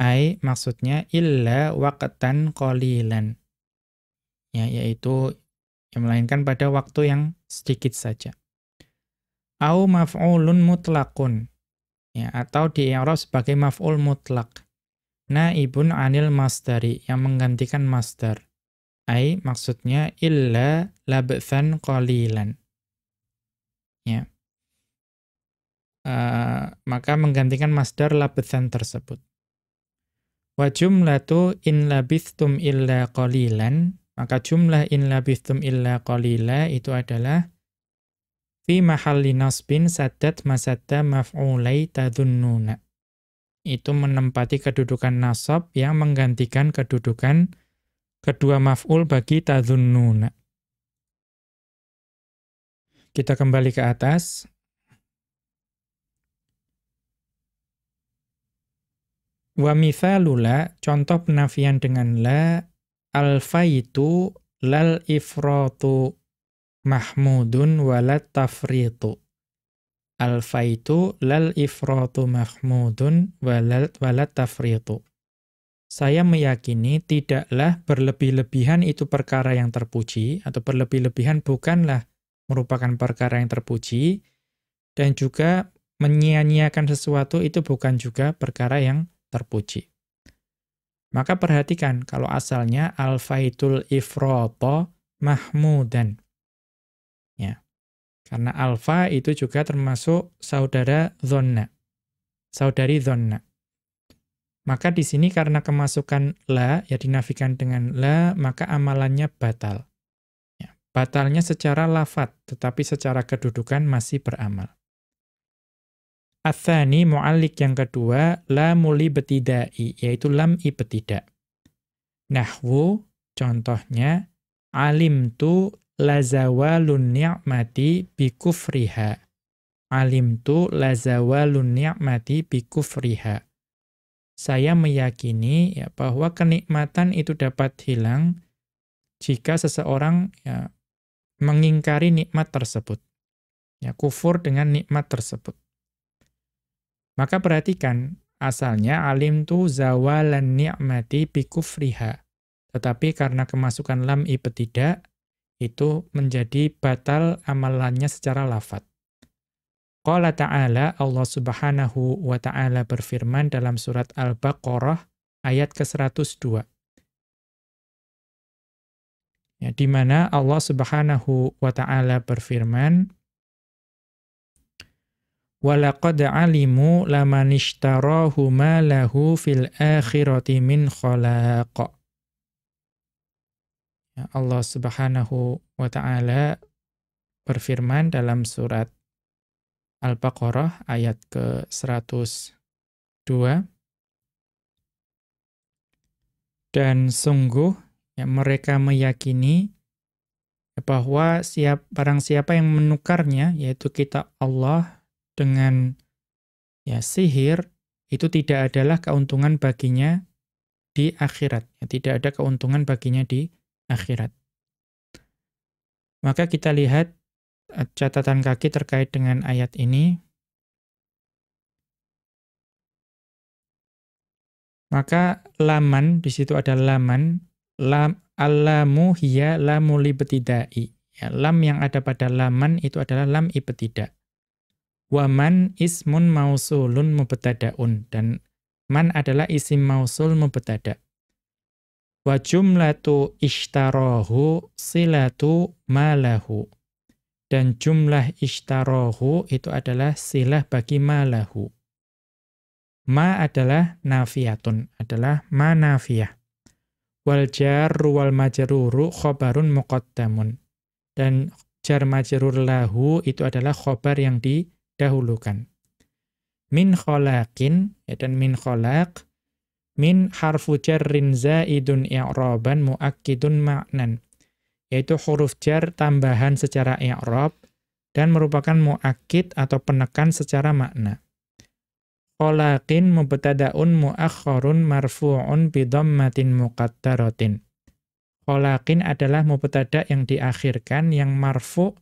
Ai maksudnya illa waqtan qalilan. Ya, yaitu yang melainkan pada waktu yang sedikit saja. Au maf'ulun mutlaqun. Ya, atau di i'rab sebagai maf'ul mutlak. Naibun anil masdari yang menggantikan masdar. Ai maksudnya illa labthan qalilan. Ya. Uh, maka menggantikan masdar labthan tersebut. Wa jumlatu in labithtum illa qalilan, maka jumlah in labithtum illa qalila itu adalah fi mahalli nasbin saddat masadda maf'ulai tadhunnuna. Itu menempati kedudukan nasab yang menggantikan kedudukan kedua maf'ul bagi tadhunnuna. Kita kembali ke atas. Wa mithalula, contoh penafian dengan la, alfaitu lal ifratu mahmudun walat tafritu. Alfaitu lal ifratu mahmudun walat, walat tafritu saya meyakini tidaklah berlebih-lebihan itu perkara yang terpuji, atau berlebih-lebihan bukanlah merupakan perkara yang terpuji, dan juga menyia-nyiakan sesuatu itu bukan juga perkara yang terpuji. Maka perhatikan kalau asalnya al-faitul ifroto mahmudan. Ya. Karena alfa itu juga termasuk saudara zonna. Saudari zonna. Maka di sini karena kemasukan la, ya dinafikan dengan la, maka amalannya batal. Ya, batalnya secara lafat, tetapi secara kedudukan masih beramal. Athani mu'alik yang kedua, la muli betidai, yaitu lam ibtidak. Nahwu, contohnya, alim tu lazawalun ni'mati bikufriha. Alim tu lazawalun ni'mati bikufriha saya meyakini ya bahwa kenikmatan itu dapat hilang jika seseorang ya mengingkari nikmat tersebut. Ya, kufur dengan nikmat tersebut. Maka perhatikan, asalnya alim tu zawalan ni'mati bikufriha. Tetapi karena kemasukan lam ibtidak, itu menjadi batal amalannya secara lafat. Qala ta'ala, Allah subhanahu wa ta'ala berfirman dalam surat Al-Baqarah ayat ke-102. Ya, di mana Allah subhanahu wa ta'ala berfirman, walaqad alimu laman ishtarahu ma lahu fil akhirati min khalaqa. Ya Allah Subhanahu wa taala berfirman dalam surat Al-Baqarah ayat ke-102 dan sungguh ya, mereka meyakini bahwa siap barang siapa yang menukarnya yaitu kita Allah dengan ya sihir itu tidak adalah keuntungan baginya di akhirat ya, tidak ada keuntungan baginya di akhirat maka kita lihat catatan kaki terkait dengan ayat ini. Maka laman, di situ ada laman, lam, alamu hiya lamu libetidai. Ya, lam yang ada pada laman itu adalah lam ibtidak. Waman ismun mausulun mubtadaun dan man adalah isim mausul mubtada. Wa jumlatu ishtarahu silatu malahu dan jumlah ishtarohu itu adalah silah bagi malahu. Ma adalah nafiatun, adalah ma nafiyah. Wal jarru wal majruru khobarun muqaddamun. Dan jar majrur lahu itu adalah khobar yang didahulukan. Min kholaqin, ya, dan min kholaq, min harfu jarrin zaidun i'raban muakkidun ma'nan yaitu huruf jar tambahan secara i'rab dan merupakan muakkid atau penekan secara makna. Kholaqin mubtada'un muakhkharun marfu'un bidhammatin muqaddaratin. Kholaqin adalah mubtada' yang diakhirkan yang marfu'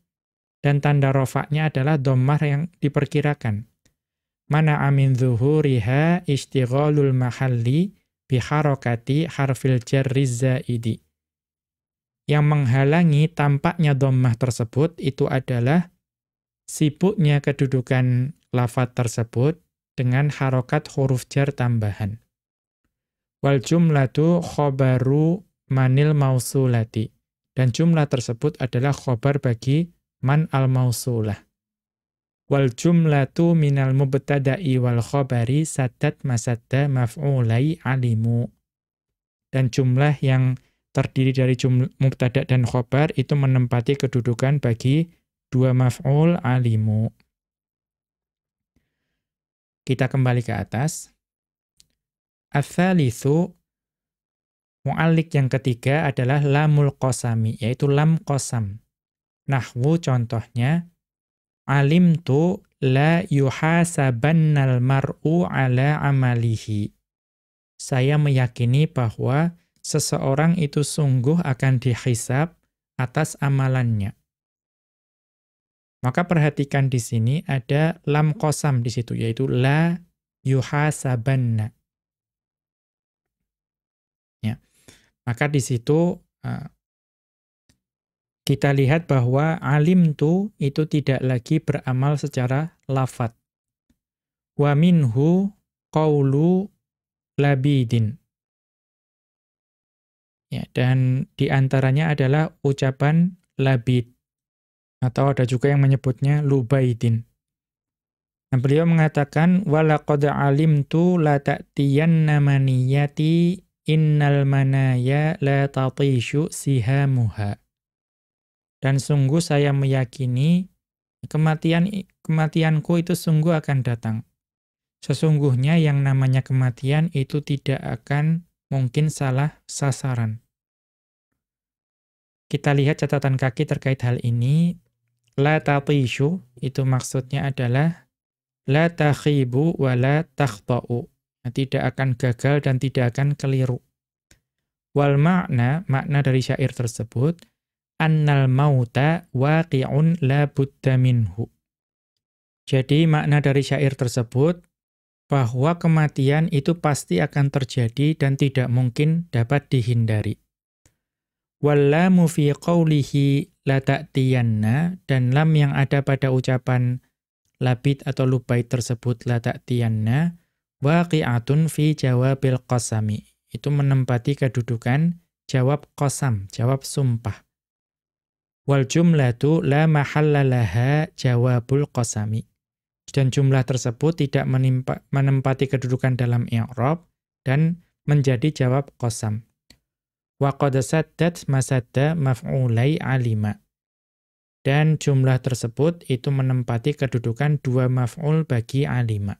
dan tanda rofaknya adalah dhammah yang diperkirakan. Mana amin zuhuriha istighalul mahalli biharokati harfil jarri zaidi yang menghalangi tampaknya dhammah tersebut itu adalah sibuknya kedudukan lafat tersebut dengan harokat huruf jar tambahan. Wal jumlatu khobaru manil mausulati. Dan jumlah tersebut adalah khobar bagi man al-mausulah. Wal jumlatu minal mubtada'i wal khobari sadat masadda maf'ulai alimu. Dan jumlah yang terdiri dari jumlah mubtada dan khobar itu menempati kedudukan bagi dua maf'ul alimu. Kita kembali ke atas. Ats-tsalitsu mu'allik yang ketiga adalah lamul qasami, yaitu lam qasam. Nahwu contohnya alim tu la yuhasabannal mar'u ala amalihi. Saya meyakini bahwa seseorang itu sungguh akan dihisab atas amalannya. Maka perhatikan di sini ada lam kosam di situ, yaitu la yuhasabanna. Ya. Maka di situ uh, kita lihat bahwa alim tu itu tidak lagi beramal secara lafat. Wa minhu qawlu labidin. Ya, dan di antaranya adalah ucapan labid. Atau ada juga yang menyebutnya lubaidin. Nah, beliau mengatakan walaqad alimtu la ta'tiyanna maniyati innal manaya la tatishu sihamuha. Dan sungguh saya meyakini kematian kematianku itu sungguh akan datang. Sesungguhnya yang namanya kematian itu tidak akan mungkin salah sasaran. Kita lihat catatan kaki terkait hal ini. La tatishu itu maksudnya adalah la takhibu wa la takhta'u. Nah, tidak akan gagal dan tidak akan keliru. Wal makna, makna dari syair tersebut, annal mauta waqi'un la budda minhu. Jadi makna dari syair tersebut bahwa kematian itu pasti akan terjadi dan tidak mungkin dapat dihindari. Wallamu fi qawlihi la ta'tiyanna dan lam yang ada pada ucapan labid atau lubait tersebut la ta'tiyanna waqi'atun fi jawabil qasami. Itu menempati kedudukan jawab qasam, jawab sumpah. Wal jumlatu la mahalla laha jawabul qasami. Dan jumlah tersebut tidak menimpa, menempati kedudukan dalam i'rab dan menjadi jawab qasam. Wa qad saddat masadda maf'ulai alima. Dan jumlah tersebut itu menempati kedudukan dua maf'ul bagi alima.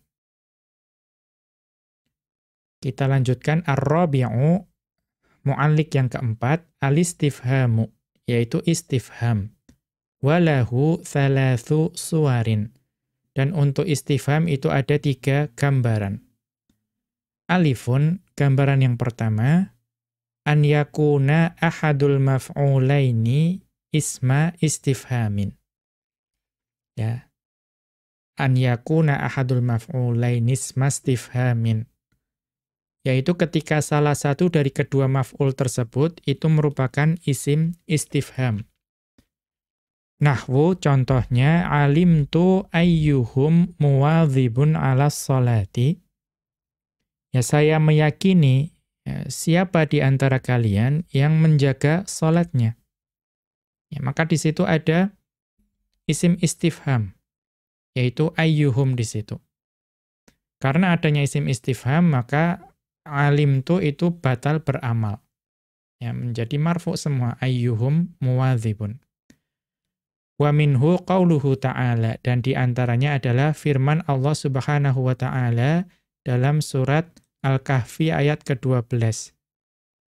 Kita lanjutkan ar-rabi'u mu'allik yang keempat al-istifhamu yaitu istifham. Walahu thalathu suwarin. Dan untuk istifham itu ada tiga gambaran. Alifun, gambaran yang pertama, an yakuna ahadul maf'ulaini isma istifhamin. Ya. An yakuna ahadul maf'ulaini isma istifhamin yaitu ketika salah satu dari kedua maf'ul tersebut itu merupakan isim istifham. Nahwu contohnya alim tu ayyuhum muwadhibun ala salati. Ya saya meyakini ya, siapa di antara kalian yang menjaga salatnya. Ya, maka di situ ada isim istifham yaitu ayyuhum di situ. Karena adanya isim istifham maka alim tu itu batal beramal. Ya, menjadi marfu semua ayyuhum muwadzibun. Wa minhu qauluhu ta'ala dan di antaranya adalah firman Allah Subhanahu wa taala dalam surat Al-Kahfi ayat ke-12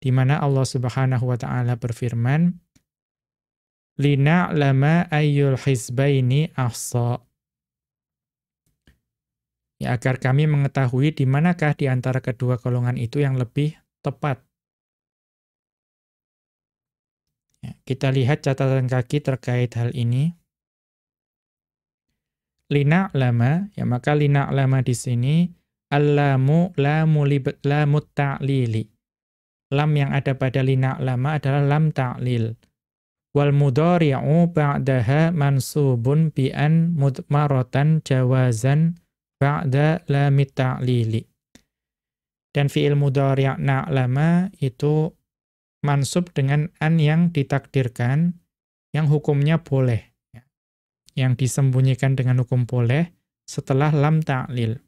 di mana Allah Subhanahu wa taala berfirman lama ayyul hizbaini ahsa Ya, agar kami mengetahui di manakah di antara kedua golongan itu yang lebih tepat. Ya, kita lihat catatan kaki terkait hal ini. Lina lama, ya maka lina lama di sini allamu lamu lamu ta'lili. Lam yang ada pada lina lama adalah lam ta'lil. Wal mudhari'u ba'daha mansubun bi an mudmaratan jawazan ba'da lamit ta'lili. Dan fi'il mudhari' na'lama itu mansub dengan an yang ditakdirkan yang hukumnya boleh. Ya. Yang disembunyikan dengan hukum boleh setelah lam ta'lil.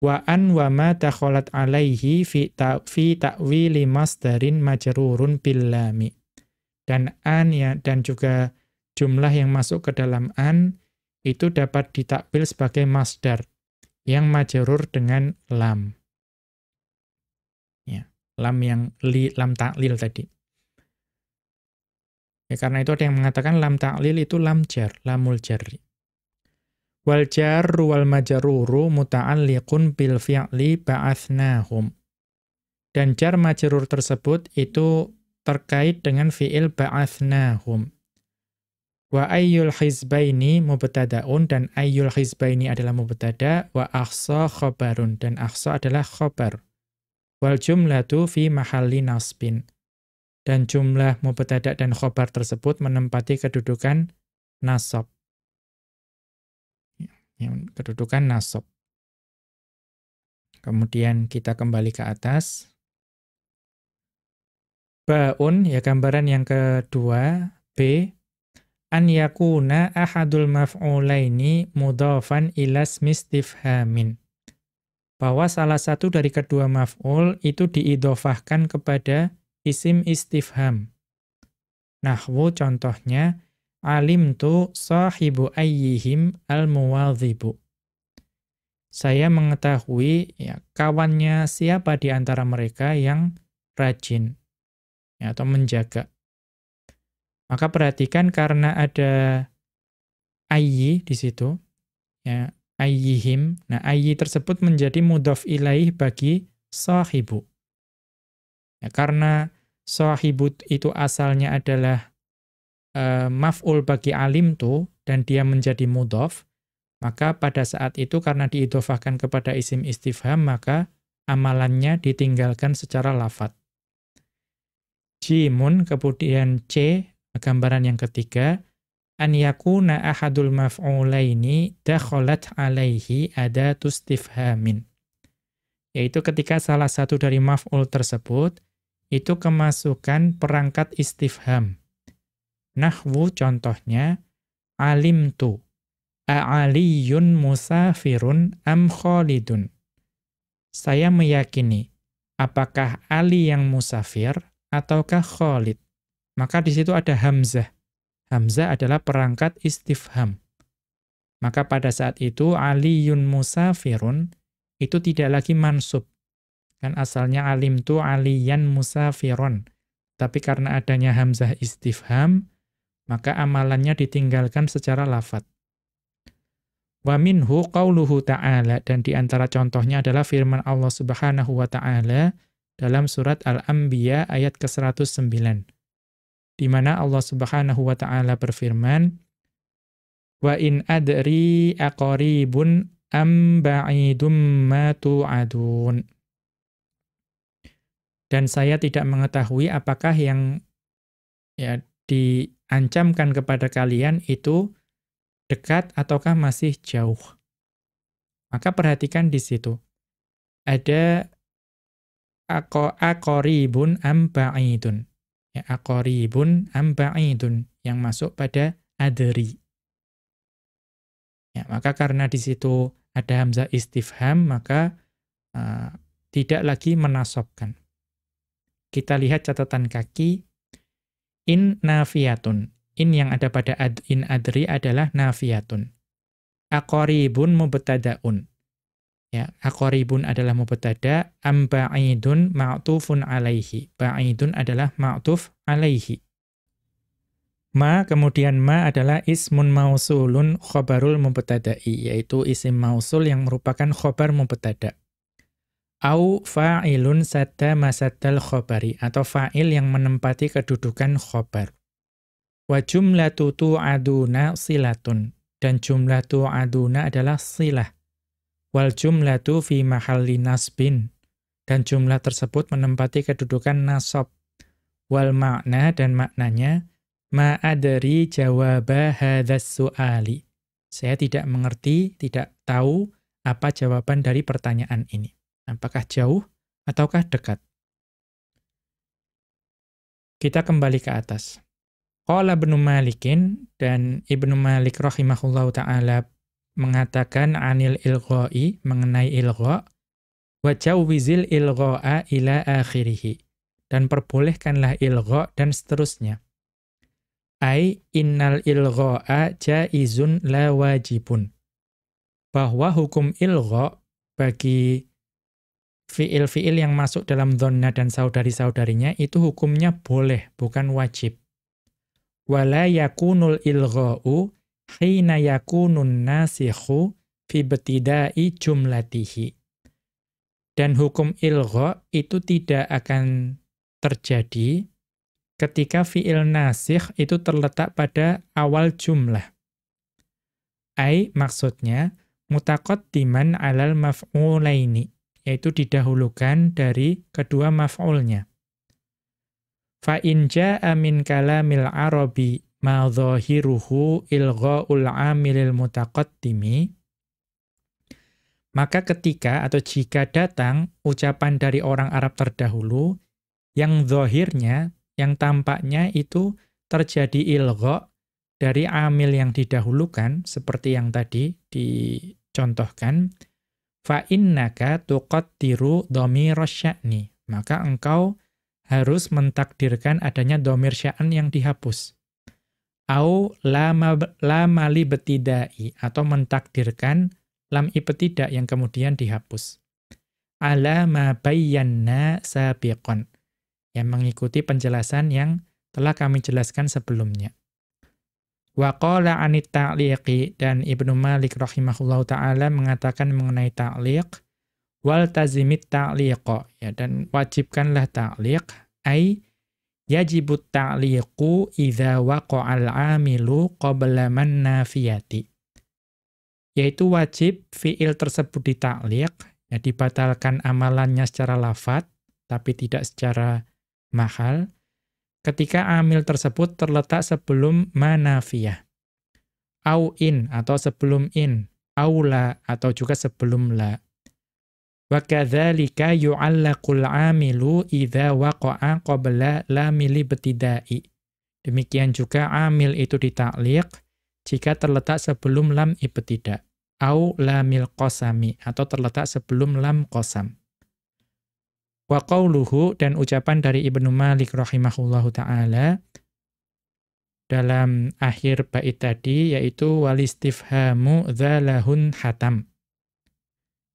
Wa an wa ma takholat alaihi fi ta'wili masdarin majrurun bil lami. Dan an ya dan juga jumlah yang masuk ke dalam an itu dapat ditakbil sebagai masdar yang majerur dengan lam. Ya, lam yang li, lam taklil tadi. Ya, karena itu ada yang mengatakan lam taklil itu lam jar, lamul jarri. Wal jarru wal majaruru muta'alliqun bil fi'li ba'athnahum. Dan jar majrur tersebut itu terkait dengan fi'il ba'athnahum. Wa ayyul hizbaini mubtada'un dan ayyul hizbaini adalah mubtada wa akhsa khabarun dan akhsa adalah khabar. Wal jumlatu fi mahalli nasbin. dan jumlah mubtada dan khobar tersebut menempati kedudukan nasab. Ya, kedudukan nasab. Kemudian kita kembali ke atas. Baun, ya gambaran yang kedua, B. An yakuna ahadul maf'ulaini mudhafan ila istifhamin. Bahwa salah satu dari kedua maf'ul itu diidofahkan kepada isim istifham. Nahwu contohnya, alim tu sahibu ayyihim al-muwadhibu. Saya mengetahui ya, kawannya siapa di antara mereka yang rajin ya, atau menjaga. Maka perhatikan karena ada ayyi di situ, ya, ayyihim. Nah, ayyi tersebut menjadi mudhaf ilaih bagi sahibu. Ya, karena sahibu itu asalnya adalah uh, maf'ul bagi alim tu dan dia menjadi mudhaf, maka pada saat itu karena diidofahkan kepada isim istifham, maka amalannya ditinggalkan secara lafat. Jimun, kemudian C, gambaran yang ketiga, an yakuna ahadul maf'ulaini dakhalat alaihi ada tustifhamin. Yaitu ketika salah satu dari maf'ul tersebut, itu kemasukan perangkat istifham. Nahwu contohnya, alimtu, a'aliyun musafirun am khalidun. Saya meyakini, apakah Ali yang musafir ataukah Khalid? Maka di situ ada hamzah. Hamzah adalah perangkat istifham. Maka pada saat itu aliyun musafirun itu tidak lagi mansub. Kan asalnya alim tu aliyan musafirun. Tapi karena adanya hamzah istifham, maka amalannya ditinggalkan secara lafat. Wa minhu qauluhu ta'ala dan di antara contohnya adalah firman Allah Subhanahu wa taala dalam surat Al-Anbiya ayat ke-109 di mana Allah Subhanahu wa taala berfirman wa in adri aqribun am ba'idum ma tu'adun. Dan saya tidak mengetahui apakah yang ya diancamkan kepada kalian itu dekat ataukah masih jauh. Maka perhatikan di situ. Ada aqribun am ba'idun ya aqribun am ba'idun yang masuk pada adri. Ya, maka karena di situ ada hamzah istifham maka uh, tidak lagi menasobkan. Kita lihat catatan kaki in nafiyatun. In yang ada pada ad, in adri adalah nafiyatun. Aqribun mubtadaun. Ya, aqribun adalah mubtada, am ba'idun ma'tufun alaihi. Ba'idun adalah ma'tuf alaihi. Ma kemudian ma adalah ismun mausulun khobarul mubtada'i, yaitu isim mausul yang merupakan khobar mubtada. Au fa'ilun sadda masaddal khobari, atau fa'il yang menempati kedudukan khobar. Wa jumlatu tu'aduna silatun, dan jumlah tu'aduna adalah silah wal jumlatu fi mahalli nasbin. Dan jumlah tersebut menempati kedudukan nasab. Wal makna dan maknanya ma adri jawaba hadzal suali. Saya tidak mengerti tidak tahu apa jawaban dari pertanyaan ini. Apakah jauh ataukah dekat? Kita kembali ke atas. Qala Ibnu Malikin dan Ibnu Malik rahimahullahu taala mengatakan anil ilgha'i mengenai ilgha' wa jawwizil ila akhirih dan perbolehkanlah ilgha' dan seterusnya. Ai innal ilgha'a jaizun la wajibun. Bahwa hukum ilgha' bagi fiil-fiil yang masuk dalam dhanna dan saudari-saudarinya itu hukumnya boleh bukan wajib. Wala yakunul hina yakunun nasikhu fi betida'i jumlatihi. Dan hukum ilgha itu tidak akan terjadi ketika fi'il nasikh itu terletak pada awal jumlah. Ai maksudnya mutaqaddiman alal maf'ulaini, yaitu didahulukan dari kedua maf'ulnya. Fa in kalamil arabi ma dhahiruhu ilgha'ul amilil mutaqaddimi maka ketika atau jika datang ucapan dari orang Arab terdahulu yang zahirnya yang tampaknya itu terjadi ilgha dari amil yang didahulukan seperti yang tadi dicontohkan fa innaka tuqaddiru dhamira maka engkau harus mentakdirkan adanya domir sya'an yang dihapus. Au lama, lama li betidai, atau mentakdirkan lam ibtidak yang kemudian dihapus. Ala ma bayyanna sabiqan, yang mengikuti penjelasan yang telah kami jelaskan sebelumnya. Wa qala anit dan Ibnu Malik rahimahullahu taala mengatakan mengenai ta'liq wal tazimit ta'liqa ya dan wajibkanlah ta'liq ai yajibut ta'liqu idza waqa'al 'amilu qabla man nafiyati yaitu wajib fiil tersebut ditakliq ya dibatalkan amalannya secara lafat tapi tidak secara mahal ketika amil tersebut terletak sebelum manafiyah. Au in atau sebelum in aula atau juga sebelum la Wa kadzalika yu'allaqul 'amilu idza waqa'a qabla lamil ibtida'i. Demikian juga amil itu ditakliq jika terletak sebelum lam ibtida au lamil qasami atau terletak sebelum lam qasam. Wa qauluhu dan ucapan dari Ibnu Malik rahimahullahu taala dalam akhir bait tadi yaitu walistifhamu dzalahun hatam.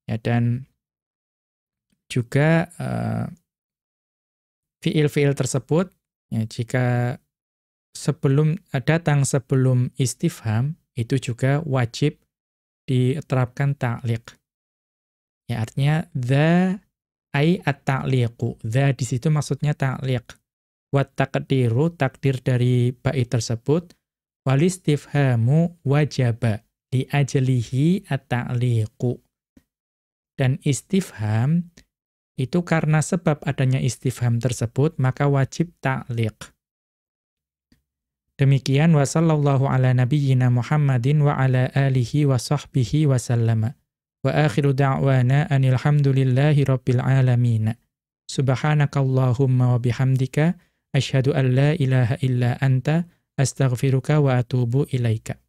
Ya dan juga uh, fiil-fiil tersebut ya jika sebelum uh, datang sebelum istifham itu juga wajib diterapkan ta'liq. Ya artinya the ai at-ta'liqu. The di situ maksudnya ta'liq. Wa taqdiru takdir dari bait tersebut wal istifhamu wajaba li ajlihi at-ta'liqu. Dan istifham itu karena sebab adanya istifham tersebut, maka wajib ta'liq. Demikian wa sallallahu ala nabiyyina Muhammadin wa ala alihi wa sahbihi wa sallama. Wa akhiru da'wana anil hamdulillahi rabbil alamin. Subhanakallahumma wa bihamdika asyhadu an la ilaha illa anta astaghfiruka wa atubu ilaika.